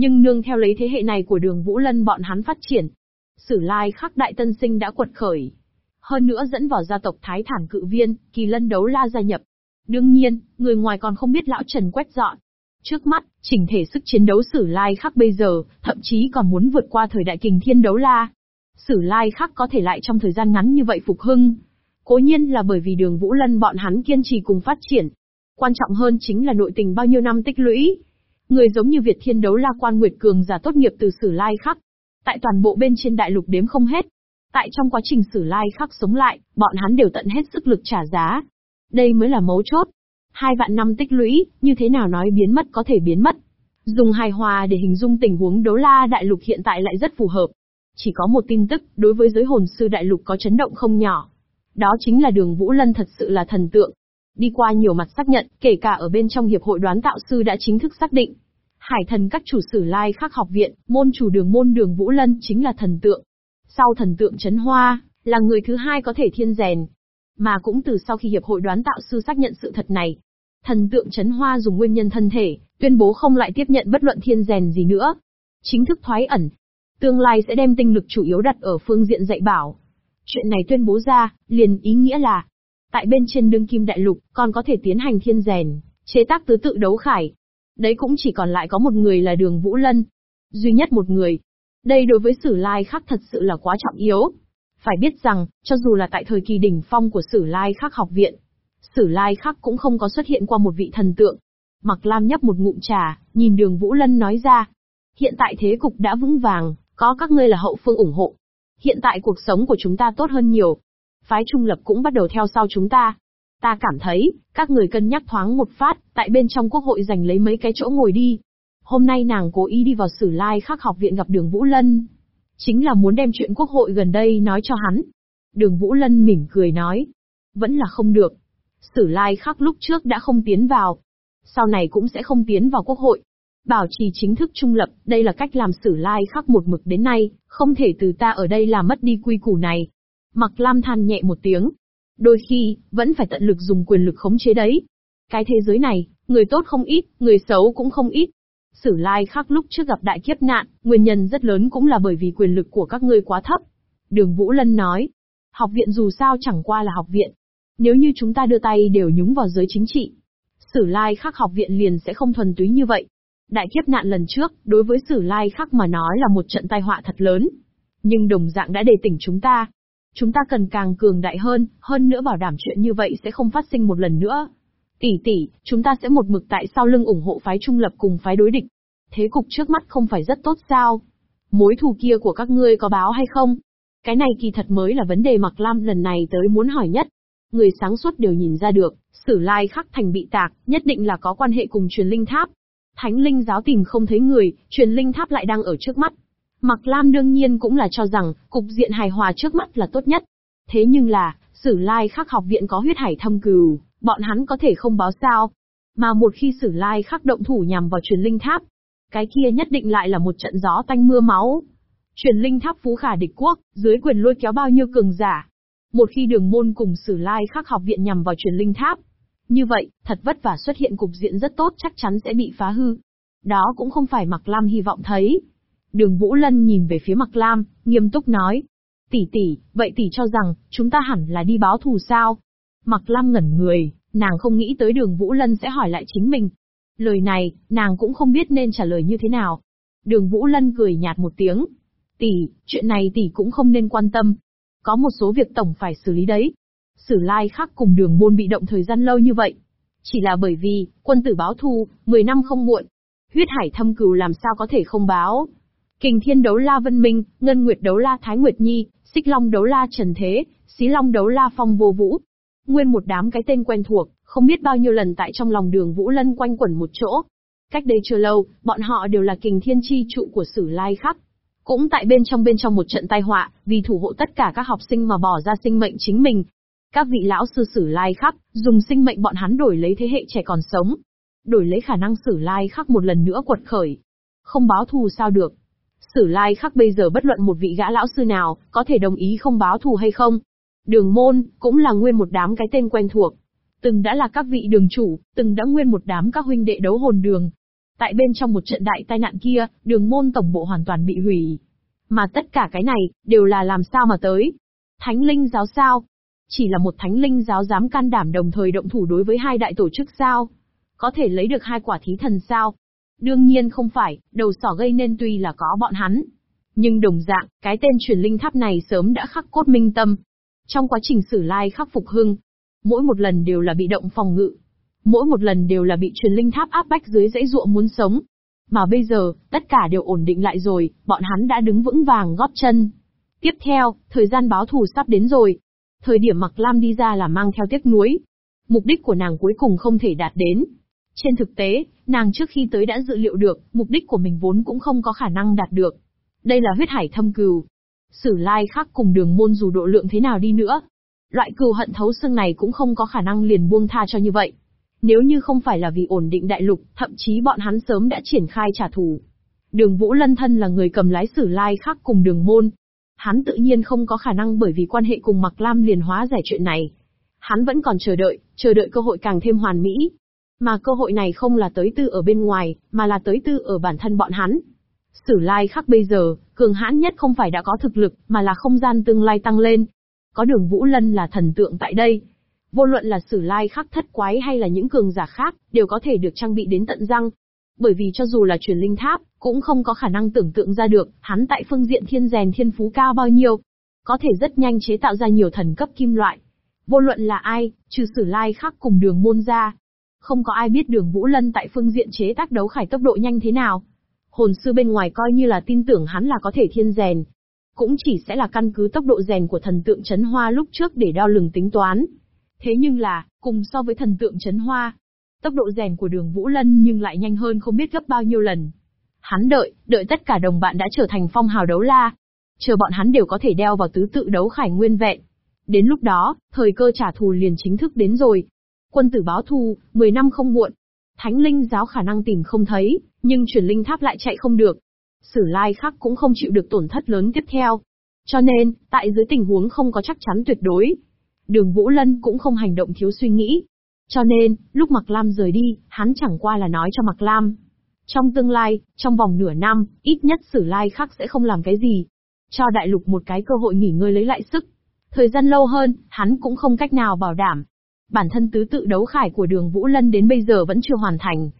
Nhưng nương theo lấy thế hệ này của đường Vũ Lân bọn hắn phát triển. Sử lai khắc đại tân sinh đã quật khởi. Hơn nữa dẫn vào gia tộc Thái Thản cự viên, kỳ lân đấu la gia nhập. Đương nhiên, người ngoài còn không biết lão Trần quét dọn. Trước mắt, chỉnh thể sức chiến đấu sử lai khắc bây giờ, thậm chí còn muốn vượt qua thời đại kình thiên đấu la. Sử lai khắc có thể lại trong thời gian ngắn như vậy phục hưng. Cố nhiên là bởi vì đường Vũ Lân bọn hắn kiên trì cùng phát triển. Quan trọng hơn chính là nội tình bao nhiêu năm tích lũy. Người giống như Việt Thiên đấu la quan Nguyệt Cường giả tốt nghiệp từ sử lai khắc. Tại toàn bộ bên trên đại lục đếm không hết. Tại trong quá trình sử lai khắc sống lại, bọn hắn đều tận hết sức lực trả giá. Đây mới là mấu chốt. Hai vạn năm tích lũy, như thế nào nói biến mất có thể biến mất. Dùng hài hòa để hình dung tình huống đấu la đại lục hiện tại lại rất phù hợp. Chỉ có một tin tức, đối với giới hồn sư đại lục có chấn động không nhỏ. Đó chính là đường Vũ Lân thật sự là thần tượng. Đi qua nhiều mặt xác nhận, kể cả ở bên trong hiệp hội đoán tạo sư đã chính thức xác định. Hải thần các chủ sử lai khắc học viện, môn chủ đường môn đường Vũ Lân chính là thần tượng. Sau thần tượng chấn hoa, là người thứ hai có thể thiên rèn. Mà cũng từ sau khi hiệp hội đoán tạo sư xác nhận sự thật này, thần tượng chấn hoa dùng nguyên nhân thân thể, tuyên bố không lại tiếp nhận bất luận thiên rèn gì nữa. Chính thức thoái ẩn. Tương lai sẽ đem tinh lực chủ yếu đặt ở phương diện dạy bảo. Chuyện này tuyên bố ra, liền ý nghĩa là, tại bên trên đương kim đại lục, còn có thể tiến hành thiên rèn, chế tác tứ tự đấu khải. Đấy cũng chỉ còn lại có một người là đường Vũ Lân. Duy nhất một người. Đây đối với sử lai khắc thật sự là quá trọng yếu. Phải biết rằng, cho dù là tại thời kỳ đỉnh phong của sử lai khắc học viện, sử lai khắc cũng không có xuất hiện qua một vị thần tượng. Mặc Lam nhấp một ngụm trà, nhìn đường Vũ Lân nói ra. Hiện tại thế cục đã vững vàng, có các ngươi là hậu phương ủng hộ. Hiện tại cuộc sống của chúng ta tốt hơn nhiều. Phái trung lập cũng bắt đầu theo sau chúng ta. Ta cảm thấy, các người cân nhắc thoáng một phát, tại bên trong quốc hội giành lấy mấy cái chỗ ngồi đi. Hôm nay nàng cố ý đi vào sử lai khắc học viện gặp đường Vũ Lân. Chính là muốn đem chuyện quốc hội gần đây nói cho hắn. Đường Vũ Lân mỉm cười nói. Vẫn là không được. Sử lai khắc lúc trước đã không tiến vào. Sau này cũng sẽ không tiến vào quốc hội. Bảo trì chính thức trung lập, đây là cách làm sử lai khắc một mực đến nay, không thể từ ta ở đây làm mất đi quy củ này. Mặc Lam than nhẹ một tiếng. Đôi khi, vẫn phải tận lực dùng quyền lực khống chế đấy. Cái thế giới này, người tốt không ít, người xấu cũng không ít. Sử lai khắc lúc trước gặp đại kiếp nạn, nguyên nhân rất lớn cũng là bởi vì quyền lực của các ngươi quá thấp. Đường Vũ Lân nói, học viện dù sao chẳng qua là học viện. Nếu như chúng ta đưa tay đều nhúng vào giới chính trị, Sử lai khắc học viện liền sẽ không thuần túy như vậy. Đại kiếp nạn lần trước, đối với Sử lai khắc mà nói là một trận tai họa thật lớn. Nhưng đồng dạng đã đề tỉnh chúng ta. Chúng ta cần càng cường đại hơn, hơn nữa bảo đảm chuyện như vậy sẽ không phát sinh một lần nữa. Tỷ tỷ, chúng ta sẽ một mực tại sau lưng ủng hộ phái trung lập cùng phái đối địch. Thế cục trước mắt không phải rất tốt sao? Mối thù kia của các ngươi có báo hay không? Cái này kỳ thật mới là vấn đề Mặc Lam lần này tới muốn hỏi nhất. Người sáng suốt đều nhìn ra được, Sử lai khắc thành bị tạc, nhất định là có quan hệ cùng truyền linh tháp. Thánh linh giáo tìm không thấy người, truyền linh tháp lại đang ở trước mắt. Mặc Lam đương nhiên cũng là cho rằng, cục diện hài hòa trước mắt là tốt nhất. Thế nhưng là, Sử lai khắc học viện có huyết hải thâm cừu, bọn hắn có thể không báo sao. Mà một khi Sử lai khắc động thủ nhằm vào truyền linh tháp, cái kia nhất định lại là một trận gió tanh mưa máu. Truyền linh tháp phú khả địch quốc, dưới quyền lôi kéo bao nhiêu cường giả. Một khi đường môn cùng Sử lai khắc học viện nhằm vào truyền linh tháp, như vậy, thật vất vả xuất hiện cục diện rất tốt chắc chắn sẽ bị phá hư. Đó cũng không phải Mạc Lam hy vọng thấy. Đường Vũ Lân nhìn về phía Mạc Lam, nghiêm túc nói. Tỷ tỷ, vậy tỷ cho rằng, chúng ta hẳn là đi báo thù sao? Mạc Lam ngẩn người, nàng không nghĩ tới đường Vũ Lân sẽ hỏi lại chính mình. Lời này, nàng cũng không biết nên trả lời như thế nào. Đường Vũ Lân cười nhạt một tiếng. Tỷ, chuyện này tỷ cũng không nên quan tâm. Có một số việc tổng phải xử lý đấy. Sử lai khác cùng đường môn bị động thời gian lâu như vậy. Chỉ là bởi vì, quân tử báo thù, 10 năm không muộn. Huyết hải thâm cừu làm sao có thể không báo. Kình thiên đấu la Vân Minh, Ngân Nguyệt đấu la Thái Nguyệt Nhi, Xích Long đấu la Trần Thế, Xí Long đấu la Phong Vô Vũ. Nguyên một đám cái tên quen thuộc, không biết bao nhiêu lần tại trong lòng đường Vũ Lân quanh quẩn một chỗ. Cách đây chưa lâu, bọn họ đều là kình thiên chi trụ của sử lai khắc. Cũng tại bên trong bên trong một trận tai họa, vì thủ hộ tất cả các học sinh mà bỏ ra sinh mệnh chính mình, các vị lão sư sử lai khắc, dùng sinh mệnh bọn hắn đổi lấy thế hệ trẻ còn sống. Đổi lấy khả năng sử lai khắc một lần nữa quật khởi. Không báo thù sao được. Sử lai khắc bây giờ bất luận một vị gã lão sư nào, có thể đồng ý không báo thù hay không. Đường môn, cũng là nguyên một đám cái tên quen thuộc. Từng đã là các vị đường chủ, từng đã nguyên một đám các huynh đệ đấu hồn đường. Tại bên trong một trận đại tai nạn kia, đường môn tổng bộ hoàn toàn bị hủy. Mà tất cả cái này, đều là làm sao mà tới. Thánh linh giáo sao? Chỉ là một thánh linh giáo dám can đảm đồng thời động thủ đối với hai đại tổ chức sao? Có thể lấy được hai quả thí thần sao? Đương nhiên không phải, đầu sỏ gây nên tuy là có bọn hắn. Nhưng đồng dạng, cái tên truyền linh tháp này sớm đã khắc cốt minh tâm. Trong quá trình sử lai khắc phục hưng, mỗi một lần đều là bị động phòng ngự. Mỗi một lần đều là bị truyền linh tháp áp bách dưới dãy ruộng muốn sống. Mà bây giờ, tất cả đều ổn định lại rồi, bọn hắn đã đứng vững vàng gót chân. Tiếp theo, thời gian báo thù sắp đến rồi. Thời điểm Mặc Lam đi ra là mang theo tiếc nuối. Mục đích của nàng cuối cùng không thể đạt đến. Trên thực tế, nàng trước khi tới đã dự liệu được, mục đích của mình vốn cũng không có khả năng đạt được. Đây là huyết hải thâm cừu. Sử lai khác cùng đường môn dù độ lượng thế nào đi nữa. Loại cừu hận thấu xương này cũng không có khả năng liền buông tha cho như vậy. Nếu như không phải là vì ổn định đại lục, thậm chí bọn hắn sớm đã triển khai trả thù. Đường Vũ Lân thân là người cầm lái sử lai khác cùng đường môn. Hắn tự nhiên không có khả năng bởi vì quan hệ cùng Mặc Lam liền hóa giải chuyện này. Hắn vẫn còn chờ đợi, chờ đợi cơ hội càng thêm hoàn mỹ. Mà cơ hội này không là tới từ ở bên ngoài, mà là tới từ ở bản thân bọn hắn. Sử lai khắc bây giờ, cường hãn nhất không phải đã có thực lực, mà là không gian tương lai tăng lên. Có đường Vũ Lân là thần tượng tại đây. Vô luận là sử lai khắc thất quái hay là những cường giả khác, đều có thể được trang bị đến tận răng. Bởi vì cho dù là truyền linh tháp, cũng không có khả năng tưởng tượng ra được, hắn tại phương diện thiên rèn thiên phú cao bao nhiêu. Có thể rất nhanh chế tạo ra nhiều thần cấp kim loại. Vô luận là ai, trừ sử lai khắc cùng đường môn ra. Không có ai biết đường Vũ Lân tại phương diện chế tác đấu khải tốc độ nhanh thế nào. Hồn sư bên ngoài coi như là tin tưởng hắn là có thể thiên rèn. Cũng chỉ sẽ là căn cứ tốc độ rèn của thần tượng chấn hoa lúc trước để đo lường tính toán. Thế nhưng là, cùng so với thần tượng chấn hoa, tốc độ rèn của đường Vũ Lân nhưng lại nhanh hơn không biết gấp bao nhiêu lần. Hắn đợi, đợi tất cả đồng bạn đã trở thành phong hào đấu la. Chờ bọn hắn đều có thể đeo vào tứ tự đấu khải nguyên vẹn. Đến lúc đó, thời cơ trả thù liền chính thức đến rồi. Quân tử báo thù, 10 năm không muộn. Thánh linh giáo khả năng tìm không thấy, nhưng chuyển linh tháp lại chạy không được. Sử lai khắc cũng không chịu được tổn thất lớn tiếp theo. Cho nên, tại dưới tình huống không có chắc chắn tuyệt đối, đường Vũ Lân cũng không hành động thiếu suy nghĩ. Cho nên, lúc Mạc Lam rời đi, hắn chẳng qua là nói cho Mạc Lam. Trong tương lai, trong vòng nửa năm, ít nhất sử lai khắc sẽ không làm cái gì. Cho đại lục một cái cơ hội nghỉ ngơi lấy lại sức. Thời gian lâu hơn, hắn cũng không cách nào bảo đảm. Bản thân tứ tự đấu khải của đường Vũ Lân đến bây giờ vẫn chưa hoàn thành.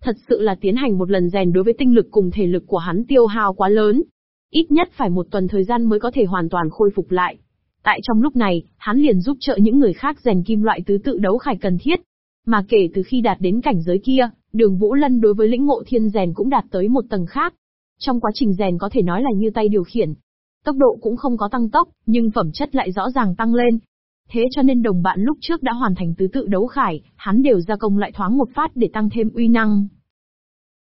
Thật sự là tiến hành một lần rèn đối với tinh lực cùng thể lực của hắn tiêu hao quá lớn. Ít nhất phải một tuần thời gian mới có thể hoàn toàn khôi phục lại. Tại trong lúc này, hắn liền giúp trợ những người khác rèn kim loại tứ tự đấu khải cần thiết. Mà kể từ khi đạt đến cảnh giới kia, đường Vũ Lân đối với lĩnh ngộ thiên rèn cũng đạt tới một tầng khác. Trong quá trình rèn có thể nói là như tay điều khiển. Tốc độ cũng không có tăng tốc, nhưng phẩm chất lại rõ ràng tăng lên. Thế cho nên đồng bạn lúc trước đã hoàn thành tứ tự đấu khải, hắn đều gia công lại thoáng một phát để tăng thêm uy năng.